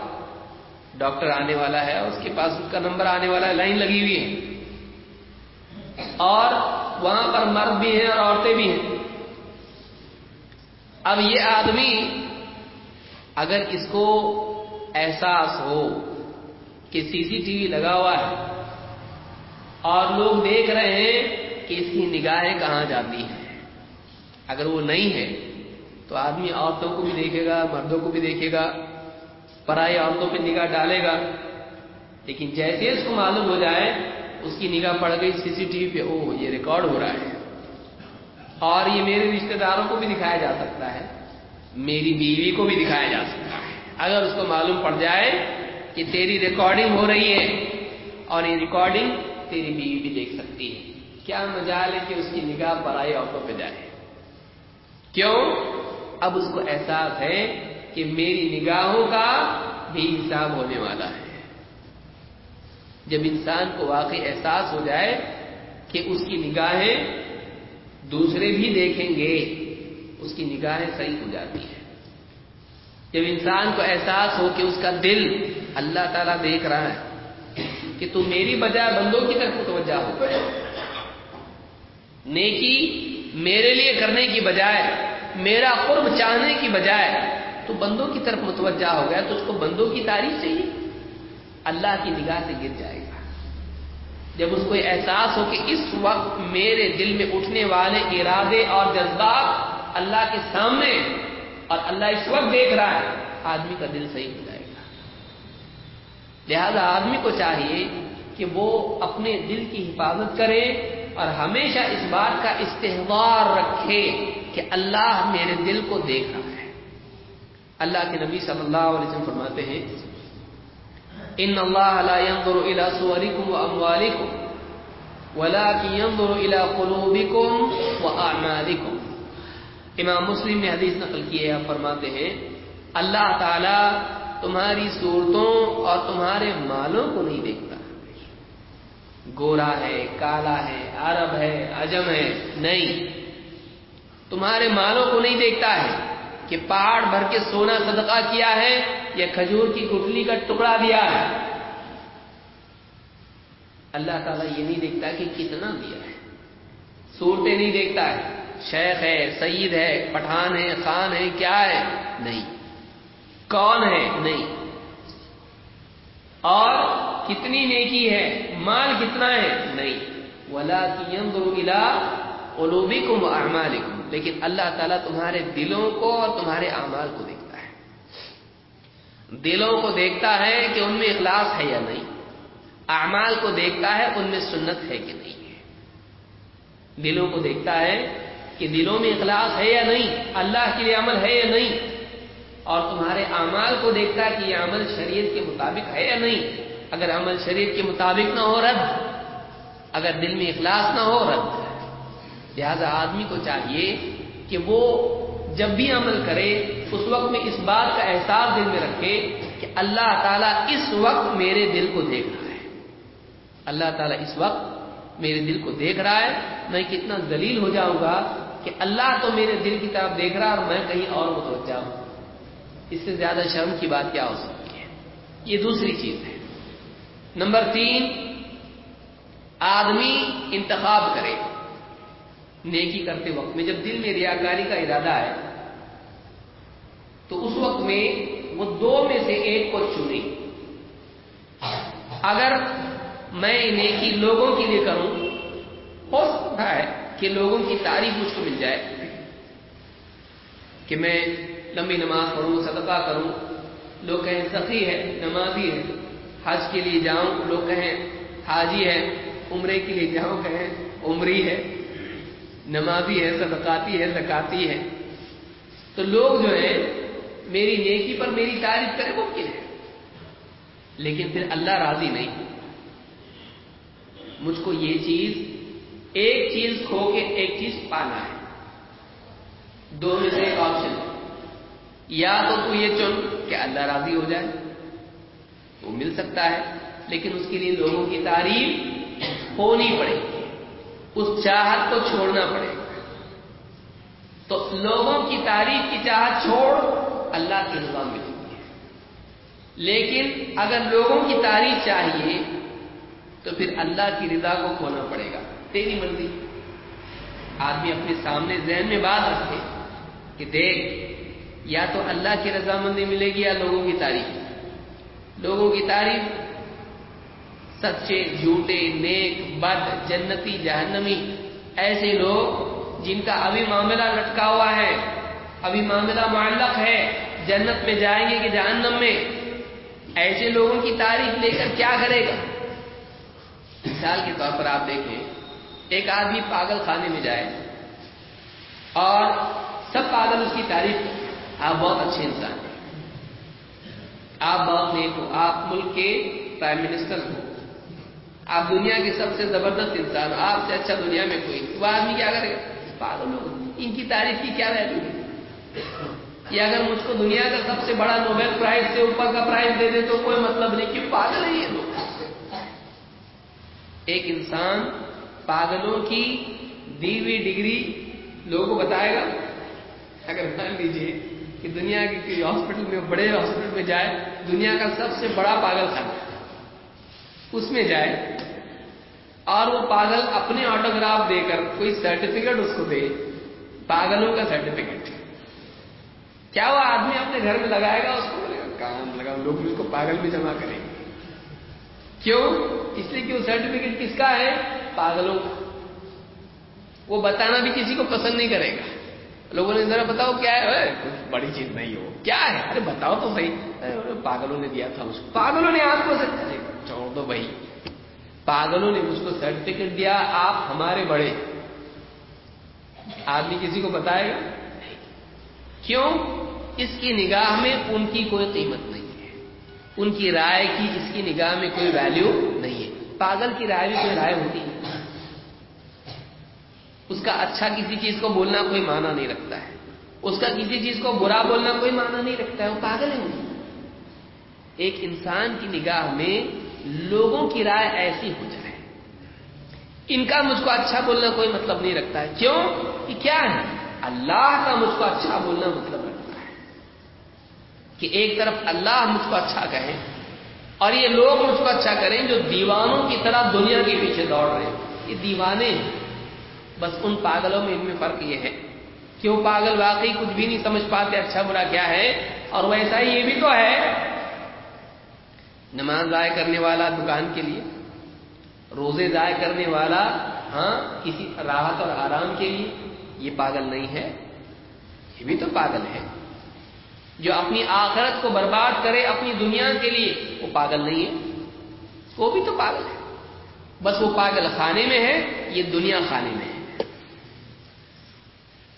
ڈاکٹر آنے والا ہے اس کے پاس اس کا نمبر آنے والا ہے، لائن لگی ہوئی ہے۔ اور وہاں پر مرد بھی ہیں اور عورتیں بھی ہیں۔ اب یہ آدمی اگر اس کو احساس ہو کہ سی سی ٹی وی لگا ہوا ہے اور لوگ دیکھ رہے ہیں کہ اس کی نگاہیں کہاں جاتی ہیں۔ اگر وہ نہیں ہے تو آدمی عورتوں کو بھی دیکھے گا، مردوں کو بھی دیکھے گا۔ پرائی عورتوں پہ نگاہ ڈالے گا۔ لیکن جیسے اس کو معلوم ہو جائے، اس کی نگاہ پڑ گئی سی سی ٹی وی پہ او یہ ریکارڈ ہو رہا ہے۔ اور یہ میرے رشتہ داروں کو بھی دکھایا جا سکتا ہے۔ میری بیوی کو بھی دکھایا جا سکتا ہے۔ اگر اس کو معلوم پڑ جائے کہ تیری ریکارڈنگ ہو رہی ہے اور یہ ریکارڈنگ تیری بیوی بھی دیکھ سکتی ہے۔ کیا مجال ہے کہ اس کی نگاہ پرائی عورتوں پہ جائے؟ کیوں؟ اب اس کو احساس ہے کہ میری نگاہوں کا بھی حساب ہونے والا ہے۔ جب انسان کو واقعی احساس ہو جائے کہ اس کی نگاہیں دوسرے بھی دیکھیں گے، اس کی نگاہیں صحیح ہو جاتی ہیں۔ جب انسان کو احساس ہو کہ اس کا دل اللہ تعالیٰ دیکھ رہا ہے کہ تو میری بجائے بندوں کی طرف متوجہ ہو۔ نیکی میرے لیے کرنے کی بجائے، میرا قرب چاہنے کی بجائے تو بندوں کی طرف متوجہ ہو گیا تو اس کو بندوں کی تعریف چاہیے؟ اللہ کی نگاہ سے گر جائے گا۔ جب اس کو احساس ہو کہ اس وقت میرے دل میں اٹھنے والے ارادے اور جذبات اللہ کے سامنے اور اللہ اس وقت دیکھ رہا ہے، آدمی کا دل صحیح ہو جائے گا۔ لہذا آدمی کو چاہیے کہ وہ اپنے دل کی حفاظت کرے اور ہمیشہ اس بات کا استحوار رکھے کہ اللہ میرے دل کو دیکھ رہا ہے۔ اللہ کے نبی صلی اللہ علیہ وسلم فرماتے ہیں، ان اللہ لا ينظر الى صوركم واموالكم ولكن ينظر الى قلوبكم واعمالكم امام مسلم نے حدیث نقل کی ہے فرماتے ہیں، اللہ تعالی تمہاری صورتوں اور تمہارے مالوں کو نہیں دیکھتا۔ گورا ہے، کالا ہے، عرب ہے، عجم ہے، نہیں، تمہارے مالوں کو نہیں دیکھتا ہے۔ کہ پہاڑ بھر کے سونا صدقہ کیا ہے، یا کھجور کی گٹلی کا ٹکڑا دیا ہے۔ اللہ تعالیٰ یہ نہیں دیکھتا کہ کتنا دیا ہے۔ صورتیں نہیں دیکھتا ہے۔ شیخ ہے سعید ہے، پٹھان ہے، خان ہے، کیا ہے؟ نہیں۔ کون ہے؟ نہیں۔ اور کتنی نیکی ہے؟ مال کتنا ہے؟ نہیں۔ ولا کی الا علوبی کو لیکن اللہ تعالیٰ تمہارے دلوں کو اور تمہارے اعمال کو دیکھتا ہے۔ دلوں کو دیکھتا ہے کہ ان میں اخلاص ہے یا نہیں۔ اعمال کو دیکھتا ہے ان میں سنت ہے کہ نہیں۔ ہے دلوں کو دیکھتا ہے کہ دلوں میں اخلاص ہے یا نہیں، اللہ کے لیے عمل ہے یا نہیں۔ اور تمہارے اعمال کو دیکھتا ہے کہ یہ عمل شریعت کے مطابق ہے یا نہیں۔ اگر عمل شریعت کے مطابق نہ ہو رد اگر دل میں اخلاص نہ ہو رد لہذا آدمی کو چاہیے کہ وہ جب بھی عمل کرے، اس وقت میں اس بات کا احساس دل میں رکھے کہ اللہ تعالیٰ اس وقت میرے دل کو دیکھ رہا ہے۔ اللہ تعالیٰ اس وقت میرے دل کو دیکھ رہا ہے۔ میں کتنا دلیل ہو جاؤں گا کہ اللہ تو میرے دل کی طرف دیکھ رہا اور میں کہیں اور متوجہ ہوں۔ اس سے زیادہ شرم کی بات کیا ہو سکتی ہے؟ یہ دوسری چیز ہے۔ نمبر تین، آدمی انتخاب کرے۔ نیکی کرتے وقت میں جب دل میں ریاکاری کا ارادہ ہے تو اس وقت میں وہ دو میں سے ایک کو چنے۔ اگر میں نیکی لوگوں کے لیے کروں، ہو سکتا ہے کہ لوگوں کی تعریف مجھ کو مل جائے کہ میں لمبی نماز پڑھوں، صدقہ کروں۔ لوگ کہیں سخی ہے، نمازی ہے، حج کے لیے جاؤں، لوگ کہیں حاجی ہے، عمرے کے لیے جاؤں، کہیں عمری ہے۔ نمازی ہے، صدقاتی ہے، زکاتی ہے۔ تو لوگ جو ہے میری نیکی پر میری تعریف کرے ممکن ہے۔ لیکن پھر اللہ راضی نہیں۔ مجھ کو یہ چیز، ایک چیز کھو کے ایک چیز پانا ہے۔ دو میں سے ایک آپشن یا تو تو یہ چن کہ اللہ راضی ہو جائے۔ وہ مل سکتا ہے، لیکن اس کے لیے لوگوں کی تعریف ہونی پڑے۔ گی اس چاہت کو چھوڑنا پڑے گا۔ تو لوگوں کی تعریف کی چاہت چھوڑ اللہ کی رضا ملے گی لیکن اگر لوگوں کی تعریف چاہیے تو پھر اللہ کی رضا کو کھونا پڑے گا۔ تیری مرضی۔ آدمی اپنے سامنے ذہن میں بات رکھے کہ دیکھ، یا تو اللہ کی رضامندی ملے گی یا لوگوں کی تعریف لوگوں کی تعریف سچے، جھوٹے، نیک، بد، جنتی، جہنمی، ایسے لوگ جن کا ابھی معاملہ لٹکا ہوا ہے، ابھی معاملہ معلق ہے، جنت میں جائیں گے کہ جہنم میں؟ ایسے لوگوں کی تعریف لے کر کیا کرے گا؟ مثال کے طور پر آپ دیکھیں، ایک آدمی پاگل خانے میں جائے اور سب پاگل اس کی تعریف آپ بہت اچھے انسان ہیں۔ آپ بہت نیک ہو، آپ ملک کے پرائم منسٹر ہو۔ آپ دنیا کے سب سے زبردست انسان، آپ سے اچھا دنیا میں کوئی وہ آدمی کیا کرے؟ پاگل لوگ ان کی تعریف کی کیا ویلو یہ اگر مجھ کو دنیا کا سب سے بڑا نوبل پرائز سے اوپر کا پرائز دے دے تو کوئی مطلب نہیں کہ پاگل ہے۔ یہ لوگ ایک انسان پاگلوں کی دی ہوئی ڈگری لوگوں کو بتائے گا؟ اگر مان لیجیے کہ دنیا کے ہاسپٹل میں، بڑے ہاسپٹل میں جائے، دنیا کا سب سے بڑا پاگل خانہ، اس میں جائے اور وہ پاگل اپنے آٹوگراف دے کر کوئی سرٹیفکیٹ اس کو دے پاگلوں کا سرٹیفکیٹ کیا وہ آدمی اپنے گھر میں لگائے گا اس کو؟ کام لگا لوگ اس کو پاگل بھی جمع کریں۔ گے کیوں؟ اس لیے کہ وہ سرٹیفکیٹ کس کا ہے؟ پاگلوں کا۔ وہ بتانا بھی کسی کو پسند نہیں کرے گا۔ لوگوں نے ذرا بتاؤ کیا ہے؟ کچھ بڑی چیز نہیں ہو۔ کیا ہے؟ ارے بتاؤ تو صحیح۔ پاگلوں نے دیا تھا اس کو۔ پاگلوں نے آپ کو چھوڑ دو بھائی۔ پاگلوں نے مجھ کو سرٹیفکیٹ دیا، آپ ہمارے بڑے۔ آدمی کسی کو بتائے گا؟ کیوں؟ اس کی نگاہ میں ان کی کوئی قیمت نہیں ہے۔ ان کی رائے کی، اس کی نگاہ میں کوئی ویلیو نہیں ہے۔ پاگل کی رائے بھی کوئی رائے ہوتی ہے اس کا اچھا کسی چیز کو بولنا کوئی معنی نہیں رکھتا ہے۔ اس کا کسی چیز کو برا بولنا کوئی معنی نہیں رکھتا ہے۔ وہ پاگل ہے۔ ایک انسان کی نگاہ میں لوگوں کی رائے ایسی ہو جائے۔ ان کا مجھ کو اچھا بولنا کوئی مطلب نہیں رکھتا ہے۔ کیوں؟ کہ کیا ہے؟ اللہ کا مجھ کو اچھا بولنا مطلب رکھتا ہے۔ کہ ایک طرف اللہ مجھ کو اچھا کہے اور یہ لوگ مجھ کو اچھا کریں جو دیوانوں کی طرح دنیا کے پیچھے دوڑ رہے ہیں۔ یہ دیوانے ہیں۔ بس ان پاگلوں میں ان میں فرق یہ ہے۔ کہ وہ پاگل واقعی کچھ بھی نہیں سمجھ پاتے اچھا برا کیا ہے؟ اور ویسا ہی یہ بھی تو ہے نماز ضائع کرنے والا دکان کے لیے، روزے ضائع کرنے والا ہاں کسی راحت اور آرام کے لیے، یہ پاگل نہیں ہے۔ یہ بھی تو پاگل ہے۔ جو اپنی آخرت کو برباد کرے اپنی دنیا کے لیے، وہ پاگل نہیں ہے۔ وہ بھی تو پاگل ہے۔ بس وہ پاگل خانے میں ہے، یہ دنیا خانے میں ہے۔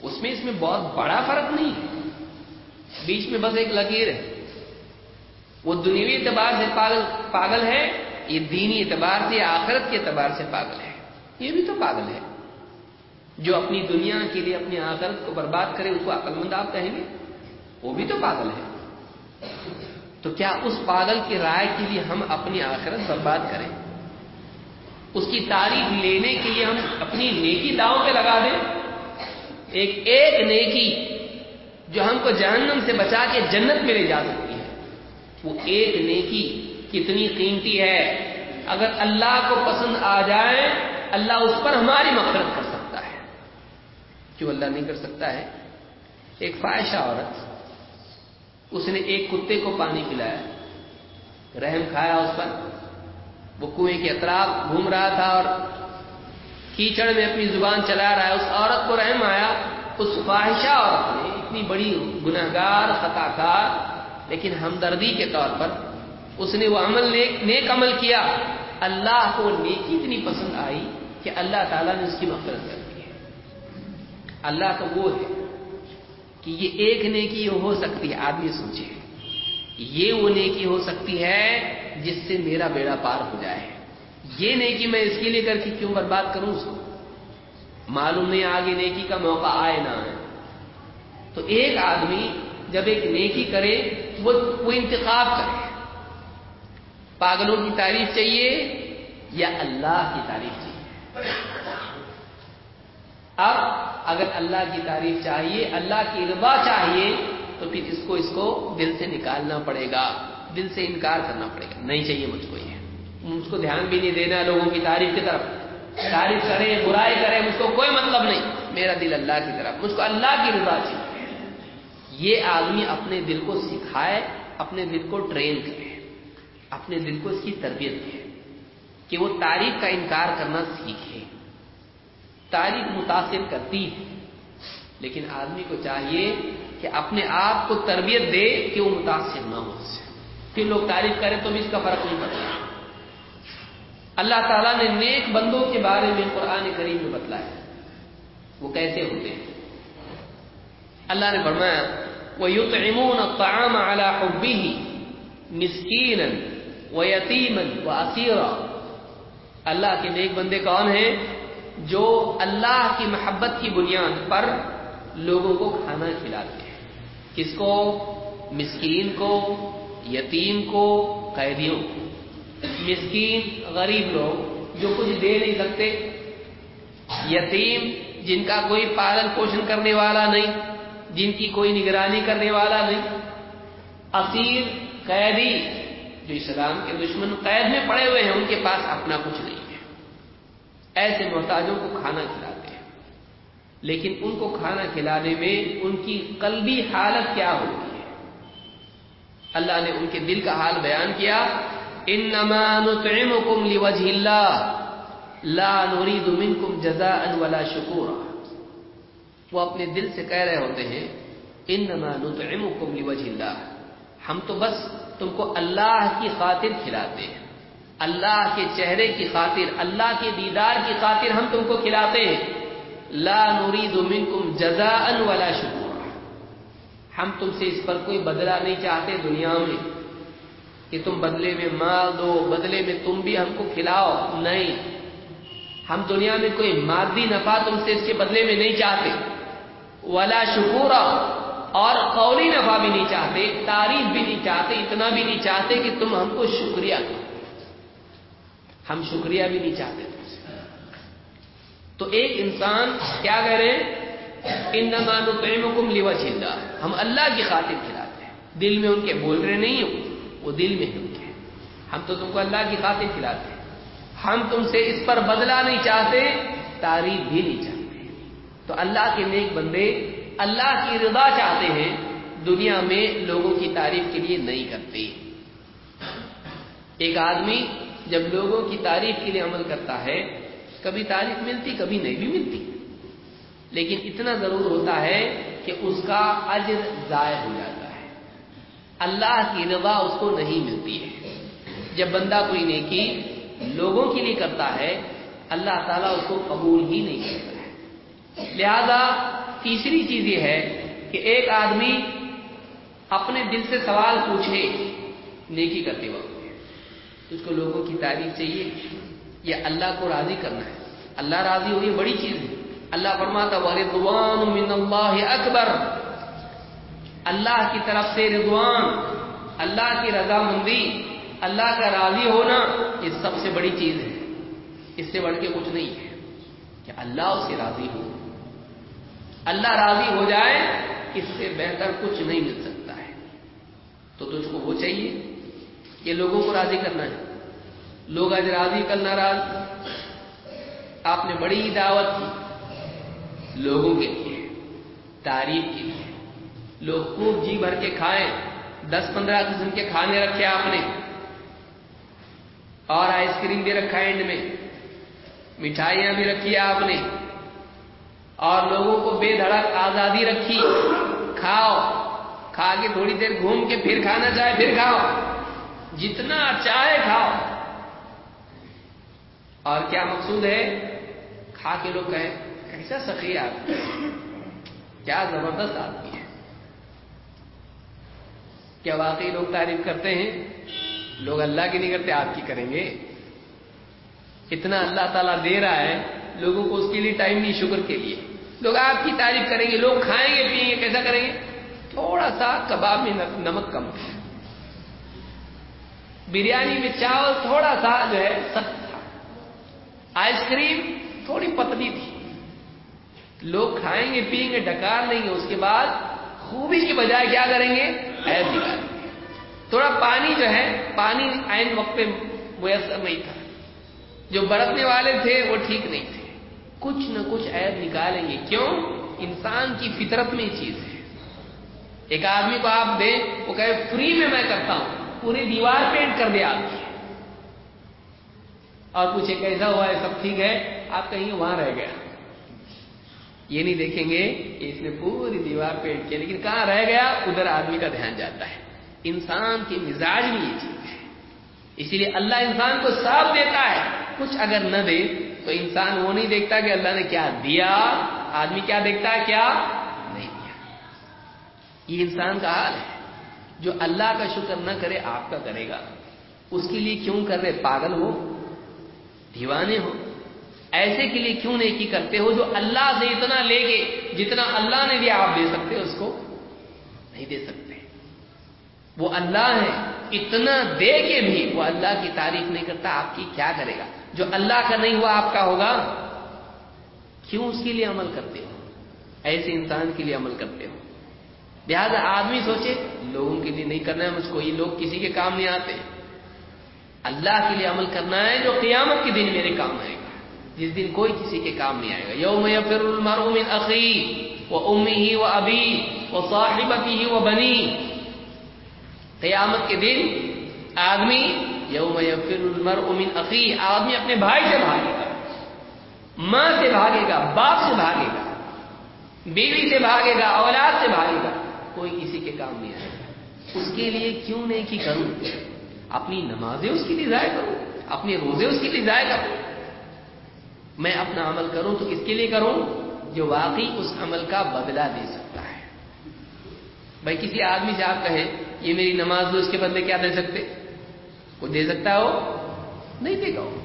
اس میں اس میں بہت بڑا فرق نہیں ہے۔ بیچ میں بس ایک لکیر ہے۔ وہ دنیوی اعتبار سے پاگل پاگل ہے، یہ دینی اعتبار سے، آخرت کے اعتبار سے پاگل ہے۔ یہ بھی تو پاگل ہے۔ جو اپنی دنیا کے لیے، اپنی آخرت کو برباد کرے، اس کو عقل مند آپ کہیں گے؟ وہ بھی تو پاگل ہے۔ تو کیا اس پاگل کی رائے کے لیے ہم اپنی آخرت برباد کریں؟ اس کی تعریف لینے کے لیے ہم اپنی نیکی داؤں پہ لگا دیں؟ ایک ایک نیکی جو ہم کو جہنم سے بچا کے جنت میں لے جا سکتی وہ ایک نیکی کتنی قیمتی ہے؟ اگر اللہ کو پسند آ جائے، اللہ اس پر ہماری مفرت کر سکتا ہے۔ کیوں اللہ نہیں کر سکتا ہے؟ ایک فائشہ عورت، اس نے ایک کتے کو پانی پلایا، رحم کھایا اس پر۔ وہ کنویں کے اطراف گھوم رہا تھا اور کیچڑ میں اپنی زبان چلا رہا ہے۔ اس عورت کو رحم آیا۔ اس فاحشہ عورت نے اتنی بڑی گناگار خطا کار لیکن ہمدردی کے طور پر اس نے وہ عمل نیک نیک عمل کیا۔ اللہ کو نیکی اتنی پسند آئی کہ اللہ تعالیٰ نے اس کی مفرت کر دی ہے۔ اللہ کا وہ ہے کہ یہ ایک نیکی ہو سکتی ہے آدمی سوچے یہ وہ نیکی ہو سکتی ہے جس سے میرا بیڑا پار ہو جائے۔ یہ نیکی میں اس کے لیے کر کے کیوں برباد کروں؟ اس کو معلوم نہیں آگے نیکی کا موقع آئے نہ آئے۔ تو ایک آدمی جب ایک نیکی کرے وہ وہ انتخاب کرے۔ پاگلوں کی تعریف چاہیے یا اللہ کی تعریف چاہیے؟ اب اگر اللہ کی تعریف چاہیے، اللہ کی رضا چاہیے، تو پھر اس کو اس کو دل سے نکالنا پڑے گا، دل سے انکار کرنا پڑے گا۔ نہیں چاہیے مجھ کو یہ۔ مجھ کو دھیان بھی نہیں دینا لوگوں کی تعریف کی طرف۔ تعریف کرے برائی کرے مجھ کو کوئی مطلب نہیں۔ میرا دل اللہ کی طرف۔ مجھ کو اللہ کی رضا چاہیے۔ یہ آدمی اپنے دل کو سکھائے، اپنے دل کو ٹرین کرے، اپنے دل کو اس کی تربیت دے کہ وہ تعریف کا انکار کرنا سیکھے۔ تعریف متاثر کرتی ہے، لیکن آدمی کو چاہیے کہ اپنے آپ کو تربیت دے کہ وہ متاثر نہ ہو سے پھر لوگ تعریف کریں تو بھی اس کا فرق نہیں پڑتا۔ اللہ تعالیٰ نے نیک بندوں کے بارے میں قرآن کریم میں بتلایا۔ وہ کیسے ہوتے ہیں؟ اللہ نے فرمایا وہ یوت امون قام اعلیٰ حبی مسکین و یتیمن و اسیرا اللہ کے نیک بندے کون ہیں؟ جو اللہ کی محبت کی بنیاد پر لوگوں کو کھانا کھلاتے ہیں۔ کس کو؟ مسکین کو، یتیم کو، قیدیوں کو۔ مسکین غریب لوگ جو کچھ دے نہیں سکتے۔ یتیم جن کا کوئی پالن پوشن کرنے والا نہیں۔ جن کی کوئی نگرانی کرنے والا نہیں، اسیر، قیدی، جو اسلام کے دشمن قید میں پڑے ہوئے ہیں، ان کے پاس اپنا کچھ نہیں ہے۔ ایسے محتاجوں کو کھانا کھلاتے ہیں۔ لیکن ان کو کھانا کھلانے میں ان کی قلبی حالت کیا ہوتی ہے؟ اللہ نے ان کے دل کا حال بیان کیا، انما نطعمكم لوجه الله لا نريد منكم جزاء ولا شکورا۔ وہ اپنے دل سے کہہ رہے ہوتے ہیں، انما نطعمكم لوجه الله ہم تو بس تم کو اللہ کی خاطر کھلاتے ہیں۔ اللہ کے چہرے کی خاطر، اللہ کے دیدار کی خاطر ہم تم کو کھلاتے ہیں۔ لا نريد منكم جزاء ولا شکورا۔ ہم تم سے اس پر کوئی بدلہ نہیں چاہتے دنیا میں۔ کہ تم بدلے میں مال دو، بدلے میں تم بھی ہم کو کھلاؤ۔ نہیں۔ ہم دنیا میں کوئی مادی نفع تم سے اس کے بدلے میں نہیں چاہتے۔ ولا شکورا، اور قولی نفع بھی نہیں چاہتے، تعریف بھی نہیں چاہتے، اتنا بھی نہیں چاہتے کہ تم ہم کو شکریہ کرو ہم شکریہ بھی نہیں چاہتے۔ تم سے تو ایک انسان کیا کہہ رہے ہیں؟ ان نمانو پریمکم لیوا ہم اللہ کی خاطر کھلاتے ہیں۔ دل میں ان کے بول رہے نہیں ہو، وہ دل میں ان کے ہم تو تم کو اللہ کی خاطر کھلاتے ہیں۔ ہم تم سے اس پر بدلہ نہیں چاہتے، تعریف بھی نہیں چاہتے۔ تو اللہ کے نیک بندے اللہ کی رضا چاہتے ہیں، دنیا میں لوگوں کی تعریف کے لیے نہیں کرتے۔ ایک آدمی جب لوگوں کی تعریف کے لیے عمل کرتا ہے، کبھی تعریف ملتی، کبھی نہیں بھی ملتی۔ لیکن اتنا ضرور ہوتا ہے کہ اس کا اجر ضائع ہو جاتا ہے۔ اللہ کی رضا اس کو نہیں ملتی ہے۔ جب بندہ کوئی نیکی لوگوں کے لیے کرتا ہے، اللہ تعالیٰ اس کو قبول ہی نہیں کرتا۔ ہے لہذا تیسری چیز یہ ہے کہ ایک آدمی اپنے دل سے سوال پوچھے، نیکی کرتے وقت۔ اس کو لوگوں کی تعریف چاہیے یا اللہ کو راضی کرنا ہے۔ اللہ راضی ہو یہ بڑی چیز ہے۔ اللہ فرماتا رضوان من اللہ اکبر اللہ کی طرف سے رضوان، اللہ کی رضا مندی اللہ کا راضی ہونا یہ سب سے بڑی چیز ہے۔ اس سے بڑھ کے کچھ نہیں ہے کہ اللہ اس سے راضی ہو۔ اللہ راضی ہو جائے، اس سے بہتر کچھ نہیں مل سکتا ہے۔ تو تجھ کو وہ چاہیے۔ کہ لوگوں کو راضی کرنا ہے۔ لوگ آج راضی کل ناراض۔ آپ نے بڑی دعوت کی لوگوں کے لیے تعریف کے لیے۔ لوگ خوب جی بھر کے کھائیں۔ دس پندرہ قسم کے کھانے رکھے آپ نے۔ اور آئس کریم بھی رکھا اینڈ میں۔ مٹھائیاں بھی رکھی آپ نے۔ اور لوگوں کو بے دھڑک آزادی رکھی۔ کھاؤ۔ کھا کے تھوڑی دیر گھوم کے پھر کھانا چاہے پھر کھاؤ۔ جتنا چاہے کھاؤ۔ اور کیا مقصود ہے؟ کھا کے لوگ کہیں، کیسا سخی آدمی کیا زبردست آدمی ہے۔ کیا واقعی لوگ تعریف کرتے ہیں؟ لوگ اللہ کی نہیں کرتے آپ کی کریں گے۔ اتنا اللہ تعالیٰ دے رہا ہے لوگوں کو اس کے لیے ٹائم نہیں، شکر کے لیے۔ لوگ آپ کی تعریف کریں گے، لوگ کھائیں گے، پیئیں گے، کیسا کریں گے؟ تھوڑا سا کباب میں نمک کم تھا۔ بریانی میں چاول تھوڑا سا جو ہے سخت تھا۔ آئس کریم تھوڑی پتلی تھی۔ لوگ کھائیں گے، پیئیں گے، ڈکار لیں گے۔ اس کے بعد خوبی کی بجائے کیا کریں گے؟ ایس نکالیں گے۔ تھوڑا پانی جو ہے، پانی آئن وقت پہ میسر نہیں تھا۔ جو برتنے والے تھے وہ ٹھیک نہیں تھے۔ کچھ نہ کچھ عیب نکالیں گے۔ کیوں؟ انسان کی فطرت میں چیز ہے۔ ایک آدمی کو آپ دیں، وہ کہے، فری میں میں کرتا ہوں۔ پوری دیوار پینٹ کر دے آپ کی۔ اور پوچھے، کیسا ہوا؟ ہے سب ٹھیک ہے؟ آپ کہیں وہاں رہ گیا۔ یہ نہیں دیکھیں گے کہ اس نے پوری دیوار پینٹ کیا لیکن کہاں رہ گیا؟ ادھر آدمی کا دھیان جاتا ہے۔ انسان کی مزاج میں یہ چیز ہے۔ اسی لیے اللہ انسان کو صاف دیتا ہے۔ کچھ اگر نہ دے تو انسان وہ نہیں دیکھتا کہ اللہ نے کیا دیا، آدمی کیا دیکھتا ہے، کیا نہیں دیا یہ انسان کا حال ہے۔ جو اللہ کا شکر نہ کرے، آپ کا کرے گا۔ اس کے لیے کیوں کر رہے؟ پاگل ہو، دیوانے ہو۔ ایسے کے لیے کیوں نیکی کرتے ہو؟ جو اللہ سے اتنا لے گے جتنا اللہ نے دیا، آپ دے سکتے اس کو نہیں دے سکتے۔ وہ اللہ ہے، اتنا دے کے بھی وہ اللہ کی تعریف نہیں کرتا، آپ کی کیا کرے گا؟ جو اللہ کا نہیں ہوا آپ کا ہوگا، کیوں اس کے لیے عمل کرتے ہو؟ ایسے انسان کے لیے عمل کرتے ہو۔ لہذا آدمی سوچے، لوگوں کے لیے نہیں کرنا ہے، مجھ کو یہ لوگ کسی کے کام نہیں آتے۔ اللہ کے لیے عمل کرنا ہے جو قیامت کے دن میرے کام آئے گا۔ جس دن کوئی کسی کے کام نہیں آئے گا۔ یوم یفر المرء من اخی و امی و ابی و صاحبتی و بنی۔ قیامت کے دن آدمی یوم یفر المرء من اخی آدمی اپنے بھائی سے بھاگے گا۔ ماں سے بھاگے گا، باپ سے بھاگے گا، بیوی سے بھاگے گا، اولاد سے بھاگے گا۔ کوئی کسی کے کام نہیں آئے گا۔ اس کے لیے کیوں نہیں کی کروں؟ اپنی نمازیں اس کی لیے ضائع کروں؟ اپنے روزے اس کے لیے ضائع کروں؟ میں اپنا عمل کروں تو کس کے لیے کروں؟ جو واقعی اس عمل کا بدلہ دے سکتا ہے۔ بھائی، کسی آدمی سے آپ کہیں، یہ میری نماز دو، اس کے بدلے کیا دے سکتے؟ کوئی دے سکتا ہو؟ نہیں دے گا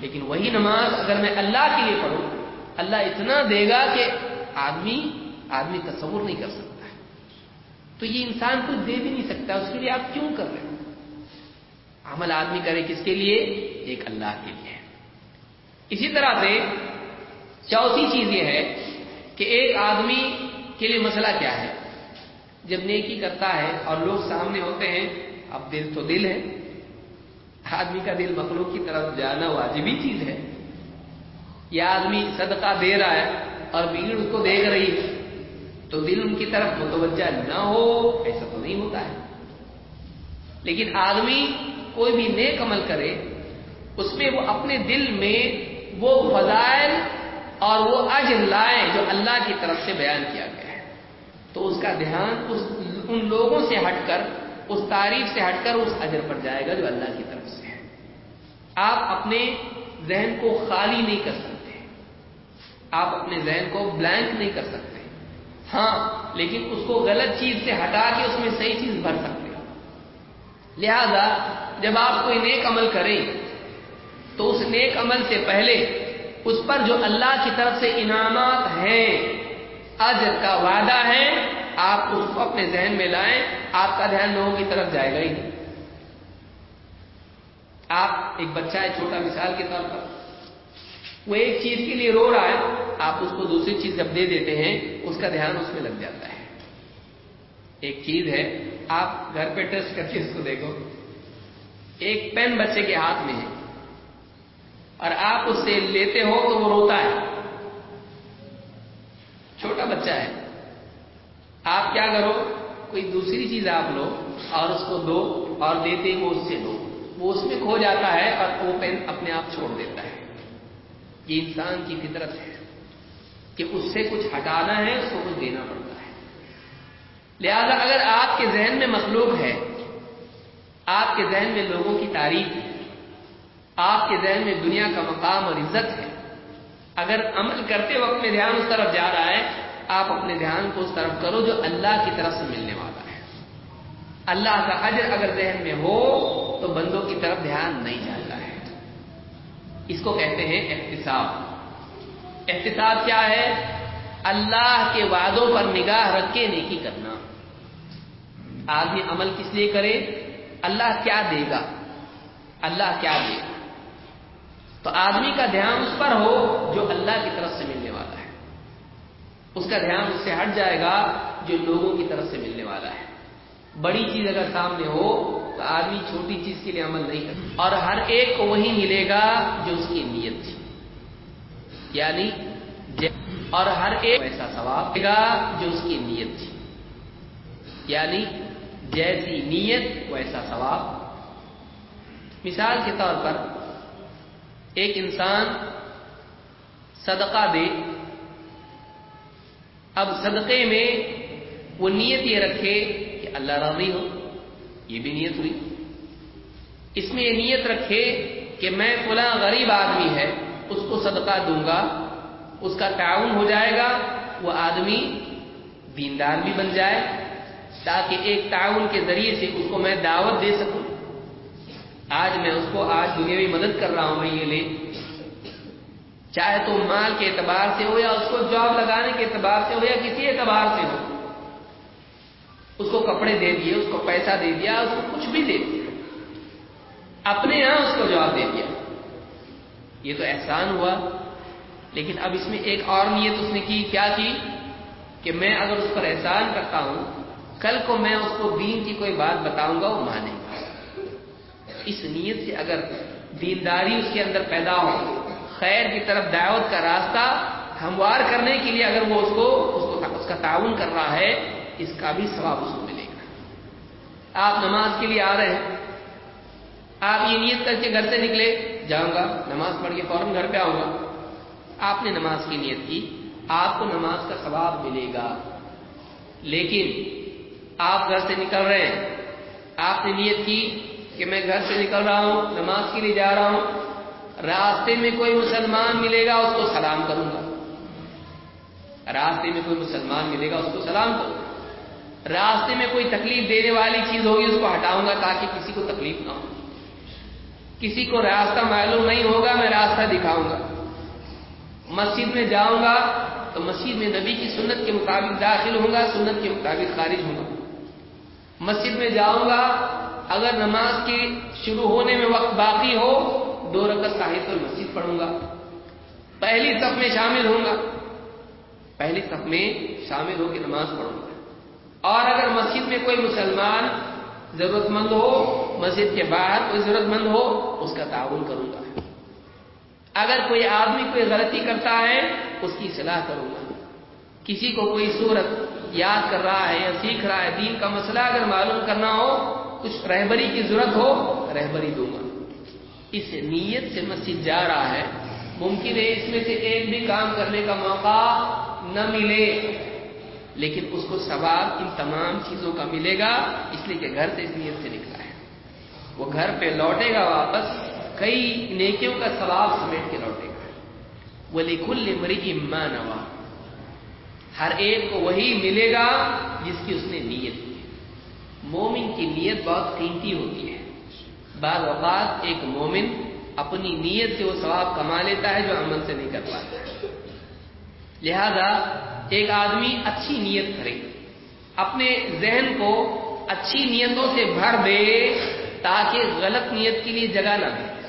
لیکن وہی نماز اگر میں اللہ کے لیے پڑھوں، اللہ اتنا دے گا کہ آدمی آدمی تصور نہیں کر سکتا تو یہ انسان کچھ دے بھی نہیں سکتا، اس کے لیے آپ کیوں کر رہے ہو؟ عمل آدمی کرے کس کے لیے؟ ایک اللہ کے لیے۔ اسی طرح سے چوتھی چیز یہ ہے کہ ایک آدمی کے لیے مسئلہ کیا ہے؟ جب نیکی کرتا ہے اور لوگ سامنے ہوتے ہیں، اب دل تو دل ہے۔ آدمی کا دل مخلوق کی طرف جانا واجبی چیز ہے۔ یہ آدمی صدقہ دے رہا ہے اور بھیڑ اس کو دیکھ رہی ہے۔ تو دل ان کی طرف متوجہ نہ ہو، ایسا تو نہیں ہوتا ہے۔ لیکن آدمی کوئی بھی نیک عمل کرے، اس میں وہ اپنے دل میں وہ فضائل اور وہ اجر لائے جو اللہ کی طرف سے بیان کیا گیا ہے۔ تو اس کا دھیان اس ان لوگوں سے ہٹ کر، اس تعریف سے ہٹ کر اس اجر پر جائے گا جو اللہ کی طرف سے۔ آپ اپنے ذہن کو خالی نہیں کر سکتے۔ آپ اپنے ذہن کو بلینک نہیں کر سکتے۔ ہاں لیکن اس کو غلط چیز سے ہٹا کے اس میں صحیح چیز بھر سکتے لہذا، جب آپ کوئی نیک عمل کریں، تو اس نیک عمل سے پہلے اس پر جو اللہ کی طرف سے انعامات ہیں، اجر کا وعدہ ہے، آپ اس کو اپنے ذہن میں لائیں، آپ کا دھیان لوگوں کی طرف جائے گا ہی نہیں۔ آپ ایک بچہ ہے چھوٹا مثال کے طور پر۔ وہ ایک چیز کے لیے رو رہا ہے، آپ اس کو دوسری چیز جب دے دیتے ہیں، اس کا دھیان اس میں لگ جاتا ہے۔ ایک چیز ہے، آپ گھر پہ ٹیسٹ کر کے اس کو دیکھو۔ ایک پین بچے کے ہاتھ میں ہے۔ اور آپ اس سے لیتے ہو تو وہ روتا ہے۔ چھوٹا بچہ ہے۔ آپ کیا کرو؟ کوئی دوسری چیز آپ لو اور اس کو دو اور دیتے وہ اس سے دو۔ وہ اس میں کھو جاتا ہے اور وہ پین اپنے آپ چھوڑ دیتا ہے۔ یہ انسان کی فطرت ہے کہ اس سے کچھ ہٹانا ہے، اس کو کچھ دینا پڑتا ہے۔ لہذا اگر آپ کے ذہن میں مخلوق ہے، آپ کے ذہن میں لوگوں کی تعریف ہے، آپ کے ذہن میں دنیا کا مقام اور عزت ہے، اگر عمل کرتے وقت میں دھیان اس طرف جا رہا ہے، آپ اپنے دھیان کو اس طرف کرو جو اللہ کی طرف سے ملنے اللہ کا اجر اگر ذہن میں ہو تو بندوں کی طرف دھیان نہیں جاتا ہے۔ اس کو کہتے ہیں احتساب۔ احتساب کیا ہے؟ اللہ کے وعدوں پر نگاہ رکھ کے نیکی کرنا۔ آدمی عمل کس لیے کرے؟ اللہ کیا دے گا؟ اللہ کیا دے گا؟ تو آدمی کا دھیان اس پر ہو جو اللہ کی طرف سے ملنے والا ہے۔ اس کا دھیان اس سے ہٹ جائے گا جو لوگوں کی طرف سے ملنے والا ہے۔ بڑی چیز اگر سامنے ہو تو آدمی چھوٹی چیز کے لیے عمل نہیں کرتا۔ اور ہر ایک کو وہی ملے گا جو اس کی نیت تھی۔ یعنی اور ہر ایک ایسا ثواب دے گا جو اس کی نیت تھی۔ یعنی جیسی نیت ویسا ثواب۔ مثال کے طور پر ایک انسان صدقہ دے۔ اب صدقے میں وہ نیت یہ رکھے اللہ راضی ہو، یہ بھی نیت ہوئی۔ اس میں یہ نیت رکھے کہ میں فلاں غریب آدمی ہے، اس کو صدقہ دوں گا، اس کا تعاون ہو جائے گا، وہ آدمی دیندار بھی بن جائے، تاکہ ایک تعاون کے ذریعے سے اس کو میں دعوت دے سکوں۔ آج میں اس کو آج دنیاوی مدد کر رہا ہوں، میں یہ لے۔ چاہے تو مال کے اعتبار سے ہو یا اس کو جاب لگانے کے اعتبار سے ہو یا کسی اعتبار سے ہو۔ اس کو کپڑے دے دیے، اس کو پیسہ دے دیا، اس کو کچھ بھی دے دیا۔ اپنے یہاں اس کو جواب دے دیا۔ یہ تو احسان ہوا۔ لیکن اب اس میں ایک اور نیت اس نے کی، کیا کی؟ کہ میں اگر اس پر احسان کرتا ہوں، کل کو میں اس کو دین کی کوئی بات بتاؤں گا، وہ مانے گا۔ اس نیت سے اگر دینداری اس کے اندر پیدا ہو، خیر کی طرف دعوت کا راستہ ہموار کرنے کے لیے اگر وہ اس کو اس کو اس کا تعاون کر رہا ہے اس کا بھی ثواب اس کو ملے گا۔ آپ نماز کے لیے آ رہے ہیں۔ آپ یہ نیت کر کے گھر سے نکلے، جاؤں گا، نماز پڑھ کے فوراً گھر پہ آؤں گا۔ آپ نے نماز کی نیت کی، آپ کو نماز کا ثواب ملے گا۔ لیکن آپ گھر سے نکل رہے ہیں۔ آپ نے نیت کی کہ میں گھر سے نکل رہا ہوں، نماز کے لیے جا رہا ہوں۔ راستے میں کوئی مسلمان ملے گا، اس کو سلام کروں گا۔ راستے میں کوئی مسلمان ملے گا، اس کو سلام کروں گا۔ راستے میں کوئی تکلیف دینے والی چیز ہوگی، اس کو ہٹاؤں گا تاکہ کسی کو تکلیف نہ ہو۔ کسی کو راستہ معلوم نہیں ہوگا، میں راستہ دکھاؤں گا۔ مسجد میں جاؤں گا تو مسجد میں نبی کی سنت کے مطابق داخل ہوں گا، سنت کے مطابق خارج ہوں گا۔ مسجد میں جاؤں گا، اگر نماز کے شروع ہونے میں وقت باقی ہو، دو رقط صاحب پر مسجد پڑھوں گا۔ پہلی صف میں شامل ہوں گا۔ پہلی صف میں شامل ہو کے نماز پڑھوں گا۔ اور اگر مسجد میں کوئی مسلمان ضرورت مند ہو، مسجد کے باہر کوئی ضرورت مند ہو، اس کا تعاون کروں گا۔ اگر کوئی آدمی کوئی غلطی کرتا ہے، اس کی صلاح کروں گا۔ کسی کو کوئی صورت یاد کر رہا ہے یا سیکھ رہا ہے، دین کا مسئلہ اگر معلوم کرنا ہو، کچھ رہبری کی ضرورت ہو، رہبری دوں گا۔ اس نیت سے مسجد جا رہا ہے۔ ممکن ہے اس میں سے ایک بھی کام کرنے کا موقع نہ ملے۔ لیکن اس کو ثواب ان تمام چیزوں کا ملے گا، اس لیے کہ گھر سے اس نیت سے نکلا ہے۔ وہ گھر پہ لوٹے گا واپس، کئی نیکیوں کا ثواب سمیٹ کے لوٹے گا۔ وہ لکھل مری ماں نوا ہر ایک کو وہی ملے گا جس کی اس نے نیت کی۔ مومن کی نیت بہت قیمتی ہوتی ہے۔ بعض اوقات ایک مومن اپنی نیت سے وہ ثواب کما لیتا ہے جو عمل سے نہیں کر پاتا۔ لہذا ایک آدمی اچھی نیت کرے، اپنے ذہن کو اچھی نیتوں سے بھر دے تاکہ غلط نیت کے لیے جگہ نہ دے۔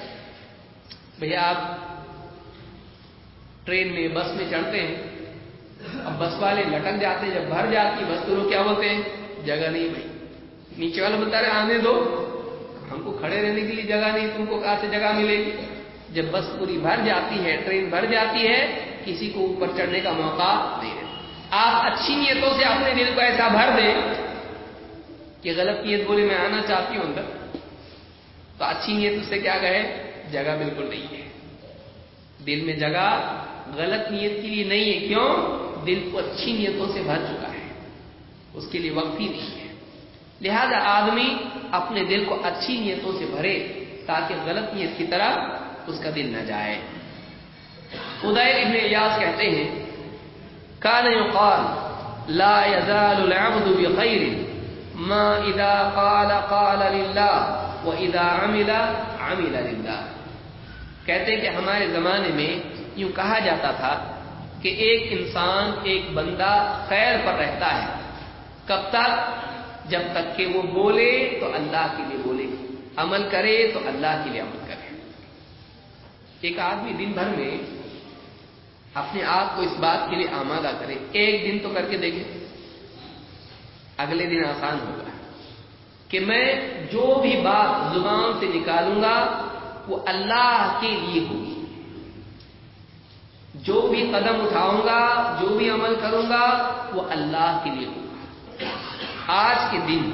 بھیا، آپ ٹرین میں، بس میں چڑھتے ہیں، اب بس والے لٹک جاتے ہیں، جب بھر جاتی بس تو لوگ کیا بولتے ہیں؟ جگہ نہیں بھائی۔ نیچے والا بتا رہے آنے دو۔ ہم کو کھڑے رہنے کے لیے جگہ نہیں، تم کو کہاں سے جگہ ملے؟ گی جب بس پوری بھر جاتی ہے، ٹرین بھر جاتی ہے، کسی کو اوپر چڑھنے کا موقع نہیں رہتا آپ اچھی نیتوں سے اپنے دل کو ایسا بھر دیں کہ غلط نیت بولے میں آنا چاہتی ہوں اندر، تو اچھی نیت اس سے کیا کہے؟ جگہ بالکل نہیں ہے۔ دل میں جگہ غلط نیت کے لیے نہیں ہے، کیوں؟ دل کو اچھی نیتوں سے بھر چکا ہے۔ اس کے لیے وقت ہی نہیں ہے۔ لہذا آدمی اپنے دل کو اچھی نیتوں سے بھرے تاکہ غلط نیت کی طرف اس کا دل نہ جائے۔ ادے ابن ایاز کہتے ہیں کان يقال لا يزال العبد بخير ما اذا قال قال لله واذا عمل عمل لله کہتے ہیں کہ ہمارے زمانے میں یوں کہا جاتا تھا کہ ایک انسان ایک بندہ خیر پر رہتا ہے کب تک؟ جب تک کہ وہ بولے تو اللہ کے لیے بولے، عمل کرے تو اللہ کے لیے عمل کرے۔ ایک آدمی دن بھر میں اپنے آپ کو اس بات کے لیے آمادہ کرے۔ ایک دن تو کر کے دیکھے اگلے دن آسان ہوگا۔ کہ میں جو بھی بات زبان سے نکالوں گا، وہ اللہ کے لیے ہوگی۔ جو بھی قدم اٹھاؤں گا، جو بھی عمل کروں گا، وہ اللہ کے لیے ہوگا۔ آج کے دن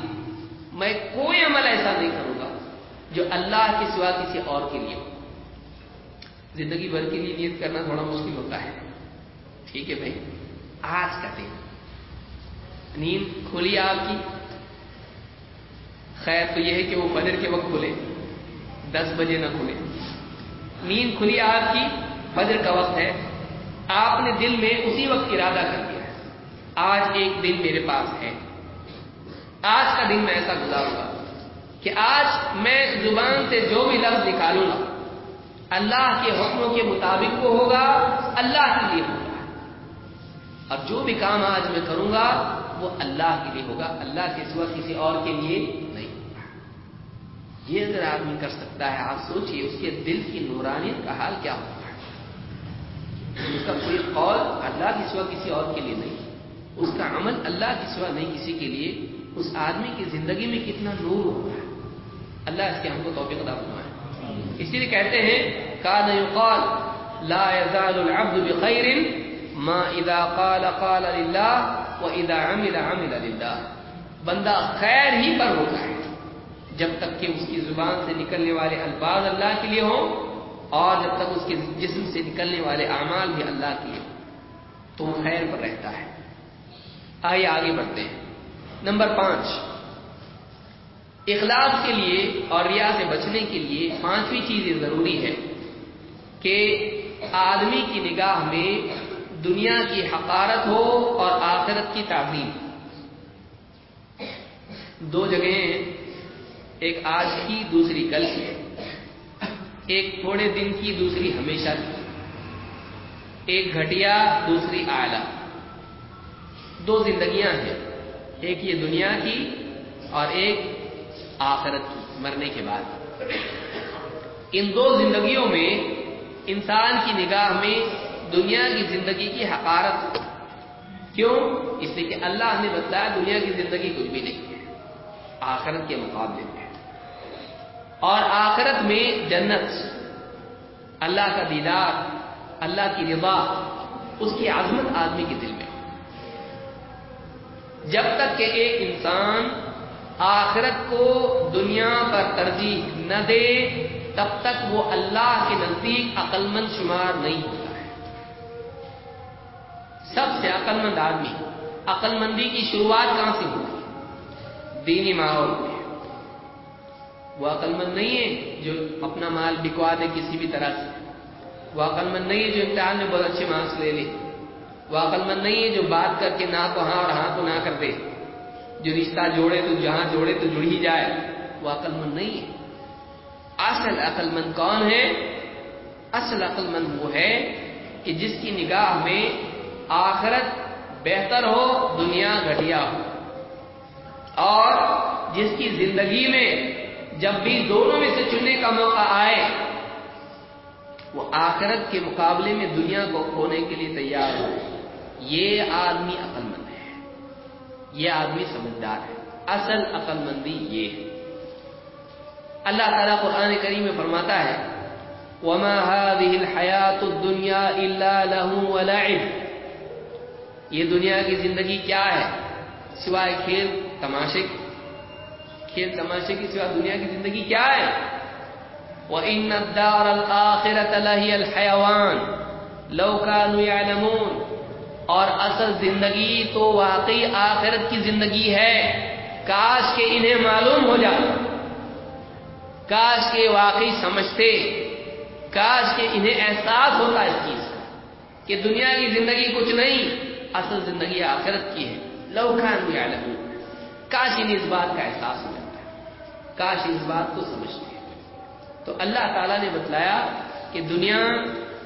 میں کوئی عمل ایسا نہیں کروں گا جو اللہ کے سوا کسی اور کے لیے ہو۔ زندگی بھر کے لیے نیت کرنا تھوڑا مشکل ہوتا ہے۔ ٹھیک ہے بھائی۔ آج کا دن۔ نیند کھلی آپ کی؟ خیر تو یہ ہے کہ وہ فجر کے وقت کھلے۔ دس بجے نہ کھلے۔ نیند کھلی آپ کی؟ فجر کا وقت ہے۔ آپ نے دل میں اسی وقت ارادہ کر دیا آج ایک دن میرے پاس ہے۔ آج کا دن میں ایسا گزاروں گا کہ آج میں زبان سے جو بھی لفظ نکالوں گا اللہ کے حکموں کے مطابق وہ ہوگا، اللہ کے لیے ہوگا۔ اور جو بھی کام آج میں کروں گا، وہ اللہ کے لیے ہوگا، اللہ کے سوا کسی اور کے لیے نہیں۔ یہ اگر آدمی کر سکتا ہے، آپ سوچئے اس کے دل کی نورانیت کا حال کیا ہوگا۔ اس کا کوئی قول اللہ کے سوا کسی اور کے لیے نہیں۔ اس کا عمل اللہ کے سوا نہیں کسی کے لیے۔ اس آدمی کی زندگی میں کتنا نور ہوگا۔ اللہ اس کے ہم کو توفیق عطا فرمائے۔ اسی لیے کہتے ہیں، کان یقال، لا يزال العبد بخير ما اذا قال قال لله واذا عمل عمل لله بندہ خیر ہی پر ہوتا ہے۔ جب تک کہ اس کی زبان سے نکلنے والے الفاظ اللہ کے لیے ہوں اور جب تک اس کے جسم سے نکلنے والے اعمال بھی اللہ کے لیے تو وہ خیر پر رہتا ہے۔ آئیے آگے بڑھتے ہیں۔ نمبر پانچ۔ اخلاص کے لیے اور ریا سے بچنے کے لیے پانچویں چیز یہ ضروری ہے کہ آدمی کی نگاہ میں دنیا کی حقارت ہو اور آخرت کی تعظیم۔ دو جگہیں ایک آج کی، دوسری کل کی۔ ایک تھوڑے دن کی، دوسری ہمیشہ کی۔ ایک گھٹیا، دوسری آلہ دو زندگیاں ہیں، ایک یہ دنیا کی اور ایک آخرت کی، مرنے کے بعد۔ ان دو زندگیوں میں انسان کی نگاہ میں دنیا کی زندگی کی حقارت۔ کیوں؟ اس لیے کہ اللہ نے بتایا دنیا کی زندگی کچھ بھی نہیں ہے آخرت کے مقابلے میں۔ اور آخرت میں جنت، اللہ کا دیدار، اللہ کی رضا، اس کی عظمت آدمی کے دل میں۔ جب تک کہ ایک انسان آخرت کو دنیا پر ترجیح نہ دے، تب تک وہ اللہ کے نزدیک عقل مند شمار نہیں ہوتا ہے۔ سب سے عقل مند آدمی عقل مندی کی شروعات کہاں سے ہوتی دینی ماحول میں۔ وہ عقل مند نہیں ہے جو اپنا مال بکوا دے کسی بھی طرح سے۔ وہ عقل مند نہیں ہے جو امتحان میں بہت اچھے مارکس لے لے۔ وہ عقل مند نہیں ہے جو بات کر کے نہ کو ہاں اور ہاں کو نہ کر دے۔ جو رشتہ جوڑے تو جہاں جوڑے تو جڑ ہی جائے۔ وہ عقل مند نہیں ہے۔ اصل عقل مند کون ہے؟ اصل عقل مند وہ ہے کہ جس کی نگاہ میں آخرت بہتر ہو، دنیا گھٹیا ہو۔ اور جس کی زندگی میں جب بھی دونوں میں سے چننے کا موقع آئے، وہ آخرت کے مقابلے میں دنیا کو کھونے کے لیے تیار ہو۔ یہ آدمی عقل مند یہ آدمی سمجھدار ہے۔ اصل عقل مندی یہ ہے۔ اللہ تعالیٰ قرآن کریم میں فرماتا ہے، وما هذه الحياة الدنيا الا له ولعب۔ یہ دنیا کی زندگی کیا ہے؟ سوائے کھیل تماشے کھیل تماشے کی سوا دنیا کی زندگی کیا ہے؟ وَإِنَّ الدَّارَ الْآخِرَةَ لَهِيَ الْحَيَوَانِ۔ لَوْ كَانُوا يَعْلَمُونَ۔ اور اصل زندگی تو واقعی آخرت کی زندگی ہے۔ کاش کہ انہیں معلوم ہو جاتا۔ کاش کہ واقعی سمجھتے۔ کاش کہ انہیں احساس ہوتا اس چیز کا کہ دنیا کی زندگی کچھ نہیں، اصل زندگی آخرت کی ہے۔ لو خان يعلمون کاش انہیں اس بات کا احساس ہو جاتا۔ ہے کاش اس بات کو سمجھتے۔ تو اللہ تعالیٰ نے بتلایا کہ دنیا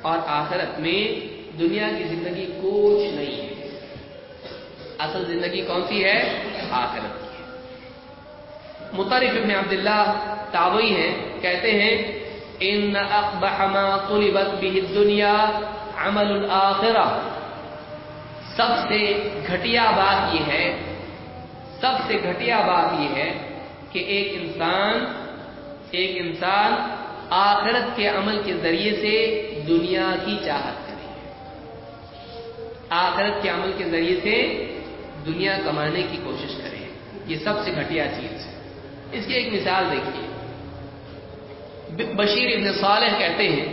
اور آخرت میں دنیا کی زندگی کچھ نہیں ہے۔ اصل زندگی کون سی ہے؟ آخرت کی ہے۔ مطرف ابن عبداللہ تابعی ہیں، کہتے ہیں، ان اقبح ما طلبت به الدنيا عمل الاخرہ سب سے گھٹیا بات یہ ہے، سب سے گھٹیا بات یہ ہے کہ ایک انسان ایک انسان آخرت کے عمل کے ذریعے سے دنیا کی چاہت آخرت کے عمل کے ذریعے سے دنیا کمانے کی کوشش کرے یہ سب سے گھٹیا چیز ہے۔ اس کی ایک مثال دیکھیے۔ بشیر ابن صالح کہتے ہیں،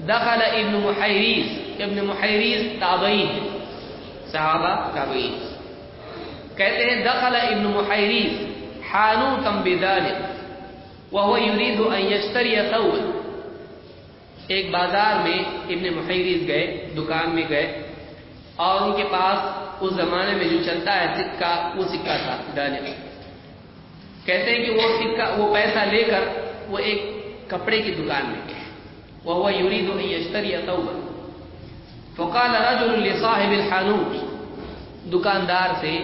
دخل ابن محیریز ابن محیریز تابعی ہے صحابہ تابعی کہتے ہیں، دخل ابن محیریز حانوتا بدانه وهو يريد ان يشتري ثوبا ایک بازار میں ابن محیریز گئے، دکان میں گئے۔ اور ان کے پاس اس زمانے میں جو چلتا ہے سکہ، وہ سکہ تھا دانے کہتے ہیں کہ وہ سکہ، وہ پیسہ لے کر وہ ایک کپڑے کی دکان میں گئے۔ وہ يريد ان يشتري ثوبا۔ فقال رجل لصاحب الحانوت دکاندار سے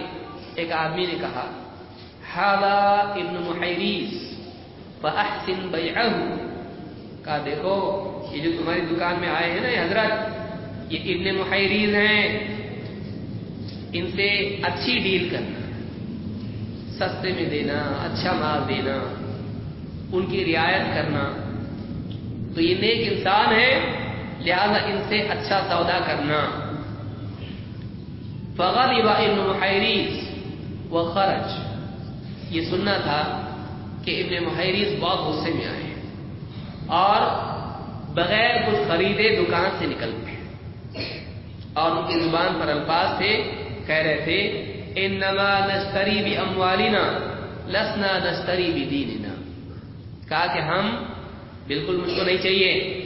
ایک آدمی نے کہا، هذا ابن محیریز فاحسن بیعه کہا، دیکھو، یہ جو تمہاری دکان میں آئے ہیں نا یہ حضرت یہ ابن محیریز ہیں، ان سے اچھی ڈیل کرنا، سستے میں دینا اچھا مال دینا، ان کی رعایت کرنا، تو یہ نیک انسان ہے لہذا ان سے اچھا سودا کرنا۔ فغضب ابن محیریز و خرج یہ سننا تھا کہ ابن محیریز بہت غصے میں آئے اور بغیر کچھ خریدے دکان سے نکل گئے۔ اور ان کی زبان پر الفاظ تھے، کہہ رہے تھے، انما نشتری بھی اموالنا لسنا نشتری بھی دیننا کہا کہ ہم بالکل مجھ کو نہیں چاہیے۔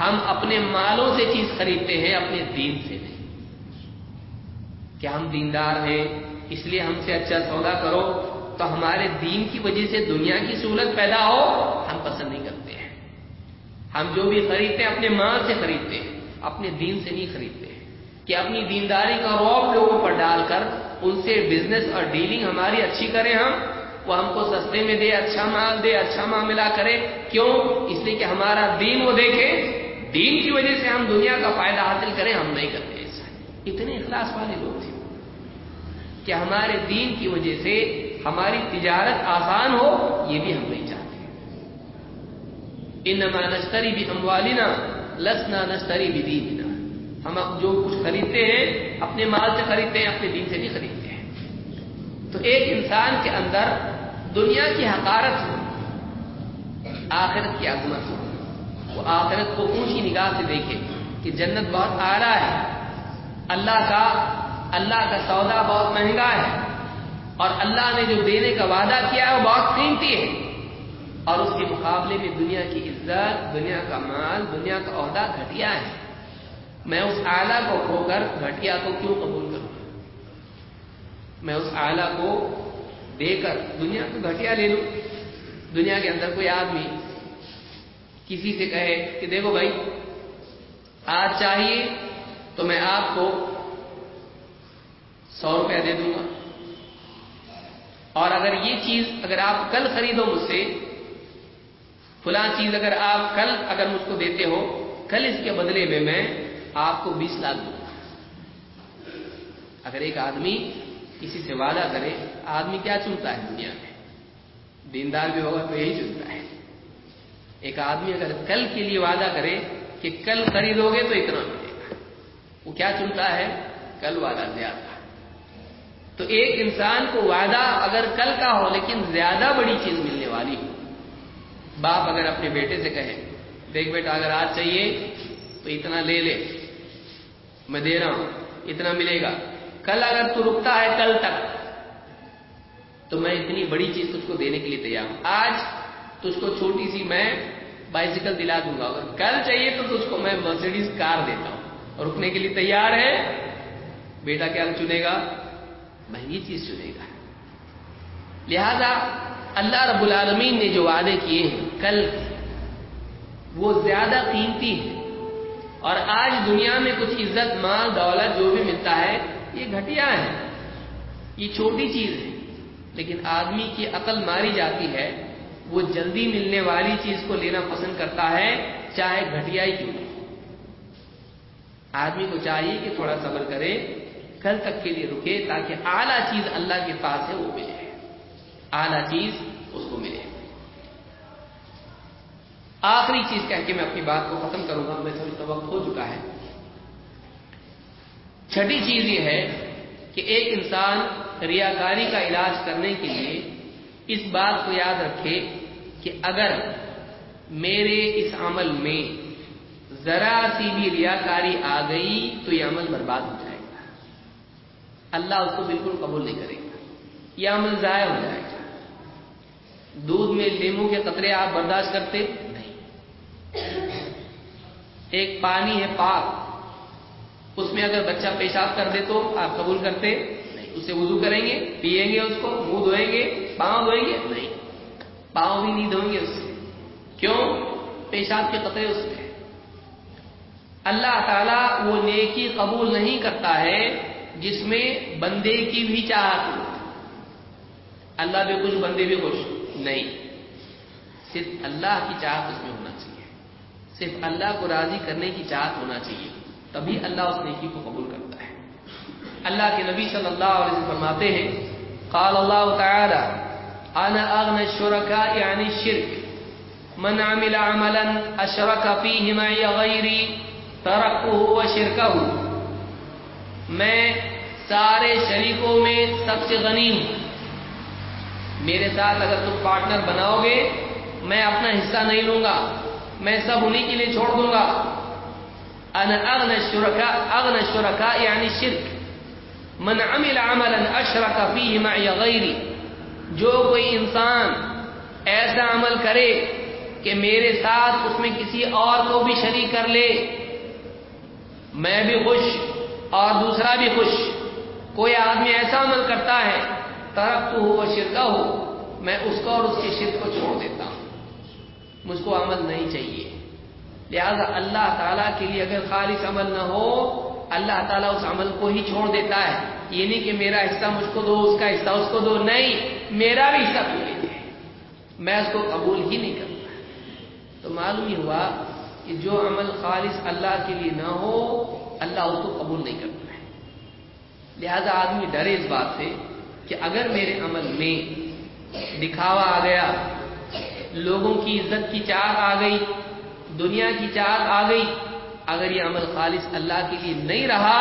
ہم اپنے مالوں سے چیز خریدتے ہیں، اپنے دین سے نہیں۔ کہ ہم دیندار ہیں، اس لیے ہم سے اچھا سودا کرو، تو ہمارے دین کی وجہ سے دنیا کی سہولت پیدا ہو، ہم پسند نہیں کرتے ہیں۔ ہم جو بھی خریدتے ہیں، اپنے مال سے خریدتے ہیں۔ اپنے دین سے نہیں خریدتے ہیں کہ اپنی دینداری کا روب لوگوں پر ڈال کر ان سے بزنس اور ڈیلنگ ہماری اچھی کریں ہم، وہ ہم کو سستے میں دے اچھا مال دے اچھا معاملہ کرے۔ کیوں؟ اس لیے کہ ہمارا دین وہ دیکھے، دین کی وجہ سے ہم دنیا کا فائدہ حاصل کریں، ہم نہیں کرتے ایسا اتنے اخلاص والے لوگ تھے۔ کہ ہمارے دین کی وجہ سے ہماری تجارت آسان ہو، یہ بھی ہم نہیں چاہتے۔ انما نشتری بھی اموالنا لسنا نشتری بھی ہم جو کچھ خریدتے ہیں، اپنے مال سے خریدتے ہیں، اپنے دین سے نہیں خریدتے ہیں. تو ایک انسان کے اندر دنیا کی حقارت ہو، آخرت کی عظمت ہو. وہ آخرت کو اونچی نگاہ سے دیکھے کہ جنت بہت آرا ہے، اللہ کا اللہ کا سودا بہت مہنگا ہے، اور اللہ نے جو دینے کا وعدہ کیا ہے، وہ بہت قیمتی ہے. اور اس کے مقابلے میں دنیا کی عزت، دنیا کا مال، دنیا کا عہدہ گھٹیا ہے۔ میں اس اعلیٰ کو کھو کر گھٹیا کو کیوں قبول کروں؟ میں اس اعلیٰ کو دے کر دنیا کو گھٹیا لے لوں؟ دنیا کے اندر کوئی آدمی کسی سے کہے کہ دیکھو بھائی، آج چاہیے تو میں آپ کو سو روپیہ دے دوں گا۔ اور اگر یہ چیز اگر آپ کل خریدو مجھ سے فلاں چیز اگر آپ کل اگر مجھ کو دیتے ہو، کل اس کے بدلے میں میں آپ کو بیس لاکھ دوں گا۔ اگر ایک آدمی کسی سے وعدہ کرے، آدمی کیا چنتا ہے دنیا میں؟ دیندار بھی ہوگا تو یہی چنتا ہے۔ ایک آدمی اگر کل کے لیے وعدہ کرے کہ کل خریدو گے تو اتنا ملے گا۔ وہ کیا چنتا ہے؟ کل وعدہ زیادہ۔ تو ایک انسان کو وعدہ اگر کل کا ہو، لیکن زیادہ بڑی چیز ملنے والی ہو۔ باپ اگر اپنے بیٹے سے کہے دیکھ بیٹا، اگر آج چاہیے تو اتنا لے لے، میں دے رہا ہوں، اتنا ملے گا۔ کل اگر تو رکتا ہے کل تک، تو میں اتنی بڑی چیز تجھ کو دینے کے لیے تیار ہوں۔ آج تجھ کو چھوٹی سی میں بائسیکل دلا دوں گا۔ اگر کل چاہیے تو تجھ کو میں مرسیڈیز کار دیتا ہوں۔ اور رکنے کے لیے تیار ہے، بیٹا کیا چنے گا؟ مہنگی چیز چنے گا۔ لہذا اللہ رب العالمین نے جو وعدے کیے ہیں، کل وہ زیادہ قیمتی ہے اور آج دنیا میں کچھ عزت، مال، دولت جو بھی ملتا ہے، یہ گھٹیا ہے۔ یہ چھوٹی چیز ہے، لیکن آدمی کی عقل ماری جاتی ہے۔ وہ جلدی ملنے والی چیز کو لینا پسند کرتا ہے، چاہے گھٹیا ہی کیوں آدمی کو چاہیے کہ تھوڑا صبر کرے، کل تک کے لیے رکے، تاکہ اعلیٰ چیز اللہ کے پاس ہے، وہ ملے۔ اعلیٰ چیز اس کو ملے۔ آخری چیز کہہ کے میں اپنی بات کو ختم کروں گا میں سمجھتا وقت ہو چکا ہے۔ چھٹی چیز یہ ہے کہ ایک انسان ریاکاری کا علاج کرنے کے لیے اس بات کو یاد رکھے کہ اگر میرے اس عمل میں ذرا سی بھی ریاکاری آ گئی تو یہ عمل برباد ہو جائے گا۔ اللہ اس کو بالکل قبول نہیں کرے گا۔ یہ عمل ضائع ہو جائے گا۔ دودھ میں لیمو کے قطرے آپ برداشت کرتے نہیں۔ ایک پانی ہے پاک، اس میں اگر بچہ پیشاب کر دے تو آپ قبول کرتے نہیں۔ اسے وضو کریں گے، پیئیں گے اس کو، منہ دھوئیں گے، پاؤں دھوئیں گے؟ نہیں۔ پاؤں بھی نہیں دھوئیں گے اس سے۔ کیوں؟ پیشاب کے قطرے اس میں اللہ تعالیٰ وہ نیکی قبول نہیں کرتا ہے جس میں بندے کی بھی چاہت اللہ بھی خوش بندے بھی خوش نہیں۔ صرف اللہ کی چاہت اس میں ہونا چاہیے۔ صرف اللہ کو راضی کرنے کی چاہت ہونا چاہیے۔ تبھی اللہ اس نیکی کو قبول کرتا ہے۔ اللہ کے نبی صلی اللہ علیہ وسلم فرماتے ہیں، قال الله تعالى انا اغنى الشركاء يعني الشرك من عمل عملا اشرك فيه معي غيري تركه وشركه میں سارے شریکوں میں سب سے غنی ہوں۔ میرے ساتھ اگر تم پارٹنر بناؤ گے، میں اپنا حصہ نہیں لوں گا، میں سب انہی کے لیے چھوڑ دوں گا۔ انا اغنى الشركاء اغنى الشركاء يعني یعنی الشرك من عمل عملا اشرك فيه معي غيري جو کوئی انسان ایسا عمل کرے کہ میرے ساتھ اس میں کسی اور کو بھی شریک کر لے، میں بھی خوش اور دوسرا بھی خوش۔ کوئی آدمی ایسا عمل کرتا ہے طرف تو ہو شرکا ہو میں اس کو اور اس کے شرک کو چھوڑ دیتا ہوں۔ مجھ کو عمل نہیں چاہیے۔ لہذا اللہ تعالیٰ کے لیے اگر خالص عمل نہ ہو، اللہ تعالیٰ اس عمل کو ہی چھوڑ دیتا ہے۔ یہ نہیں کہ میرا حصہ مجھ کو دو، اس کا حصہ اس کو دو، نہیں، میرا بھی حصہ تو لیجیے میں اس کو قبول ہی نہیں کرتا۔ تو معلوم ہی ہوا کہ جو عمل خالص اللہ کے لیے نہ ہو، اللہ اس کو قبول نہیں کرتا ہے۔ لہذا آدمی ڈرے اس بات سے کہ اگر میرے عمل میں دکھاوا آ گیا، لوگوں کی عزت کی چاہ آ گئی، دنیا کی چاہ آ گئی، اگر یہ عمل خالص اللہ کے لیے نہیں رہا،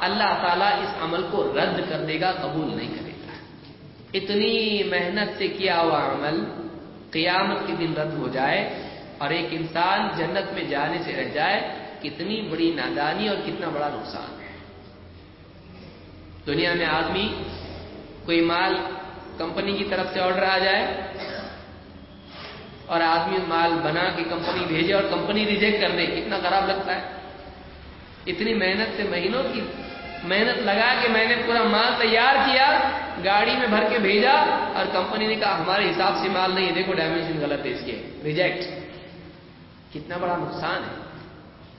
اللہ تعالیٰ اس عمل کو رد کر دے گا، قبول نہیں کرے گا۔ اتنی محنت سے کیا ہوا عمل، قیامت کے دن رد ہو جائے اور ایک انسان جنت میں جانے سے رہ جائے، کتنی بڑی نادانی اور کتنا بڑا نقصان ہے۔ دنیا میں آدمی کوئی مال کمپنی کی طرف سے آرڈر آ جائے اور آدمی مال بنا کے کمپنی بھیجے اور کمپنی ریجیکٹ کر دے، کتنا خراب لگتا ہے۔ اتنی محنت سے مہینوں کی محنت لگا کے میں نے پورا مال تیار کیا، گاڑی میں بھر کے بھیجا اور کمپنی نے کہا، ہمارے حساب سے مال نہیں ہے، دیکھو ڈائمینشن غلط ہے اس کے ریجیکٹ کتنا بڑا نقصان ہے۔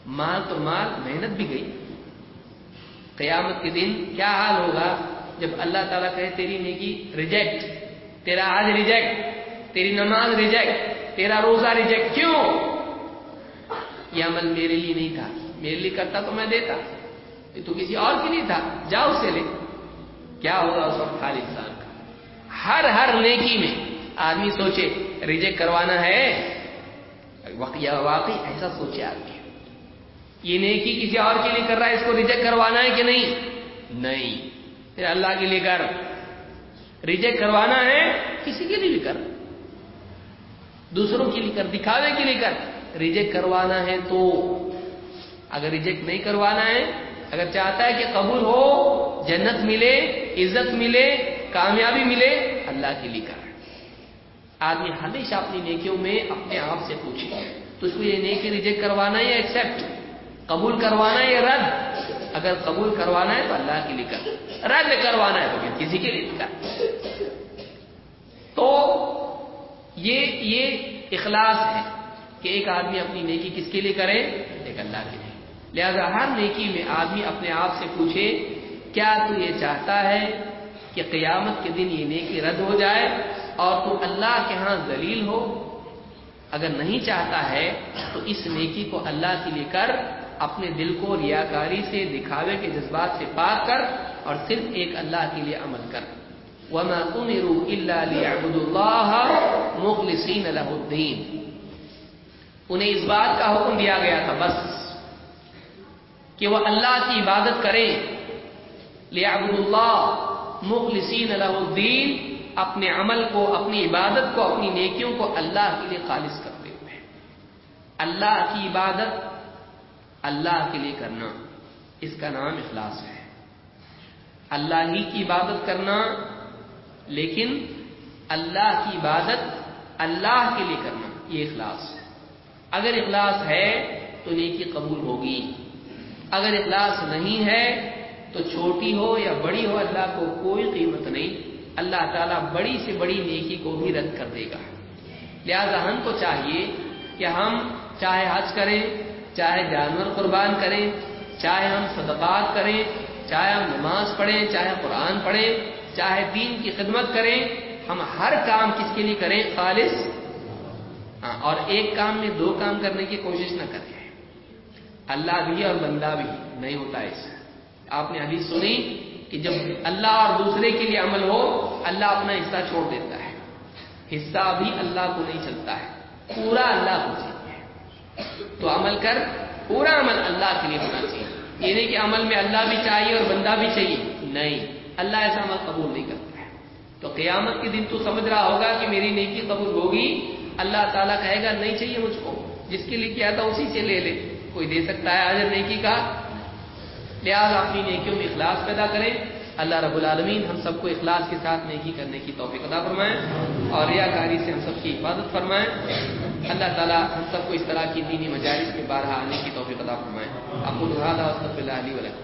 مال تو مال، محنت بھی گئی۔ قیامت کے دن کیا حال ہوگا؟ جب اللہ تعالیٰ کہے، تیری نیکی ریجیکٹ تیرا آج ریجیکٹ تیری نماز ریجیکٹ تیرا روزہ ریجیکٹ کیوں؟ یہ عمل میرے لیے نہیں تھا۔ میرے لیے کرتا تو میں دیتا۔ یہ تو کسی اور کے لیے تھا۔ جا اس سے لے۔ کیا ہوگا اس وقت خالی انسان کا؟ ہر ہر نیکی میں آدمی سوچے ریجیکٹ کروانا ہے؟ واقعی ایسا سوچے آدمی۔ یہ نیکی کسی اور کے لیے کر رہا ہے، اس کو ریجیکٹ کروانا ہے کہ نہیں؟ نہیں۔ پھر اللہ کے لیے کر۔ ریجیکٹ کروانا ہے، کسی کے لیے بھی کر۔ دوسروں کے لیے کر، دکھاوے کے لیے کر۔ ریجیکٹ کروانا ہے تو۔ اگر ریجیکٹ نہیں کروانا ہے، اگر چاہتا ہے کہ قبول ہو، جنت ملے، عزت ملے، کامیابی ملے، اللہ کے لیے کر۔ آدمی ہمیشہ اپنی نیکیوں میں اپنے آپ سے پوچھے۔ تو اس کو یہ نیکی ریجیکٹ کروانا ہے یا ایکسپٹ قبول کروانا ہے یا رد۔ اگر قبول کروانا ہے تو اللہ کے لیے کر۔ رد کروانا ہے تو کسی کے لیے کر تو یہ یہ اخلاص ہے کہ ایک آدمی اپنی نیکی کس کے لیے کرے؟ ایک اللہ کے لیے۔ لہذا ہر نیکی میں آدمی اپنے آپ سے پوچھے، کیا تو یہ چاہتا ہے کہ قیامت کے دن یہ نیکی رد ہو جائے اور تو اللہ کے ہاں ذلیل ہو؟ اگر نہیں چاہتا ہے، تو اس نیکی کو اللہ کے لیے کر، اپنے دل کو ریاکاری سے، دکھاوے کے جذبات سے پاک کر اور صرف ایک اللہ کے لیے عمل کر۔ وما امروا الا ليعبدوا الله مخلصين له الدين۔ انہیں اس بات کا حکم دیا گیا تھا بس کہ وہ اللہ کی عبادت کریں۔ ليعبدوا الله مخلصين له الدين۔ اپنے عمل کو، اپنی عبادت کو، اپنی نیکیوں کو اللہ کے لیے خالص کرتے ہوئے۔ اللہ کی عبادت اللہ کے لیے کرنا۔ اس کا نام اخلاص ہے۔ اللہ ہی کی عبادت کرنا، لیکن اللہ کی عبادت اللہ کے لیے کرنا، یہ اخلاص۔ ہے اگر اخلاص ہے تو نیکی قبول ہوگی۔ اگر اخلاص نہیں ہے تو چھوٹی ہو یا بڑی ہو، اللہ کو کوئی قیمت نہیں۔ اللہ تعالیٰ بڑی سے بڑی نیکی کو بھی رد کر دے گا۔ لہذا ہم کو چاہیے کہ ہم چاہے حج کریں، چاہے جانور قربان کریں، چاہے ہم صدقات کریں چاہے ہم نماز پڑھیں، چاہے قرآن پڑھیں، چاہے دین کی خدمت کریں، ہم ہر کام کس کے لیے کریں؟ خالص؟ ہاں اور ایک کام میں دو کام کرنے کی کوشش نہ کریں۔ اللہ بھی اور بندہ بھی نہیں ہوتا ایسا آپ نے حدیث سنی کہ جب اللہ اور دوسرے کے لیے عمل ہو، اللہ اپنا حصہ چھوڑ دیتا ہے۔ حصہ بھی اللہ کو نہیں چلتا ہے۔ پورا اللہ کو چاہیے۔ تو عمل کر، پورا عمل اللہ کے لیے ہونا چاہیے۔ یہ نہیں کہ عمل میں اللہ بھی چاہیے اور بندہ بھی چاہیے۔ نہیں، اللہ ایسا عمل قبول نہیں کرتا ہے۔ تو قیامت کے دن تو سمجھ رہا ہوگا کہ میری نیکی قبول ہوگی۔ اللہ تعالیٰ کہے گا، نہیں چاہیے مجھ کو۔ جس کے لیے کیا تھا، اسی سے لے لے۔ کوئی دے سکتا ہے آجر نیکی کا؟ لہٰذا اپنی نیکیوں میں اخلاص پیدا کریں۔ اللہ رب العالمین ہم سب کو اخلاص کے ساتھ نیکی کرنے کی توفیق ادا فرمائیں اور ریا کاری سے ہم سب کی حفاظت فرمائیں اللہ تعالیٰ ہم سب کو اس طرح کی دینی مجالس میں بارہ آنے کی توفیق ادا فرمائیں ابو الحاد اللہ علیہ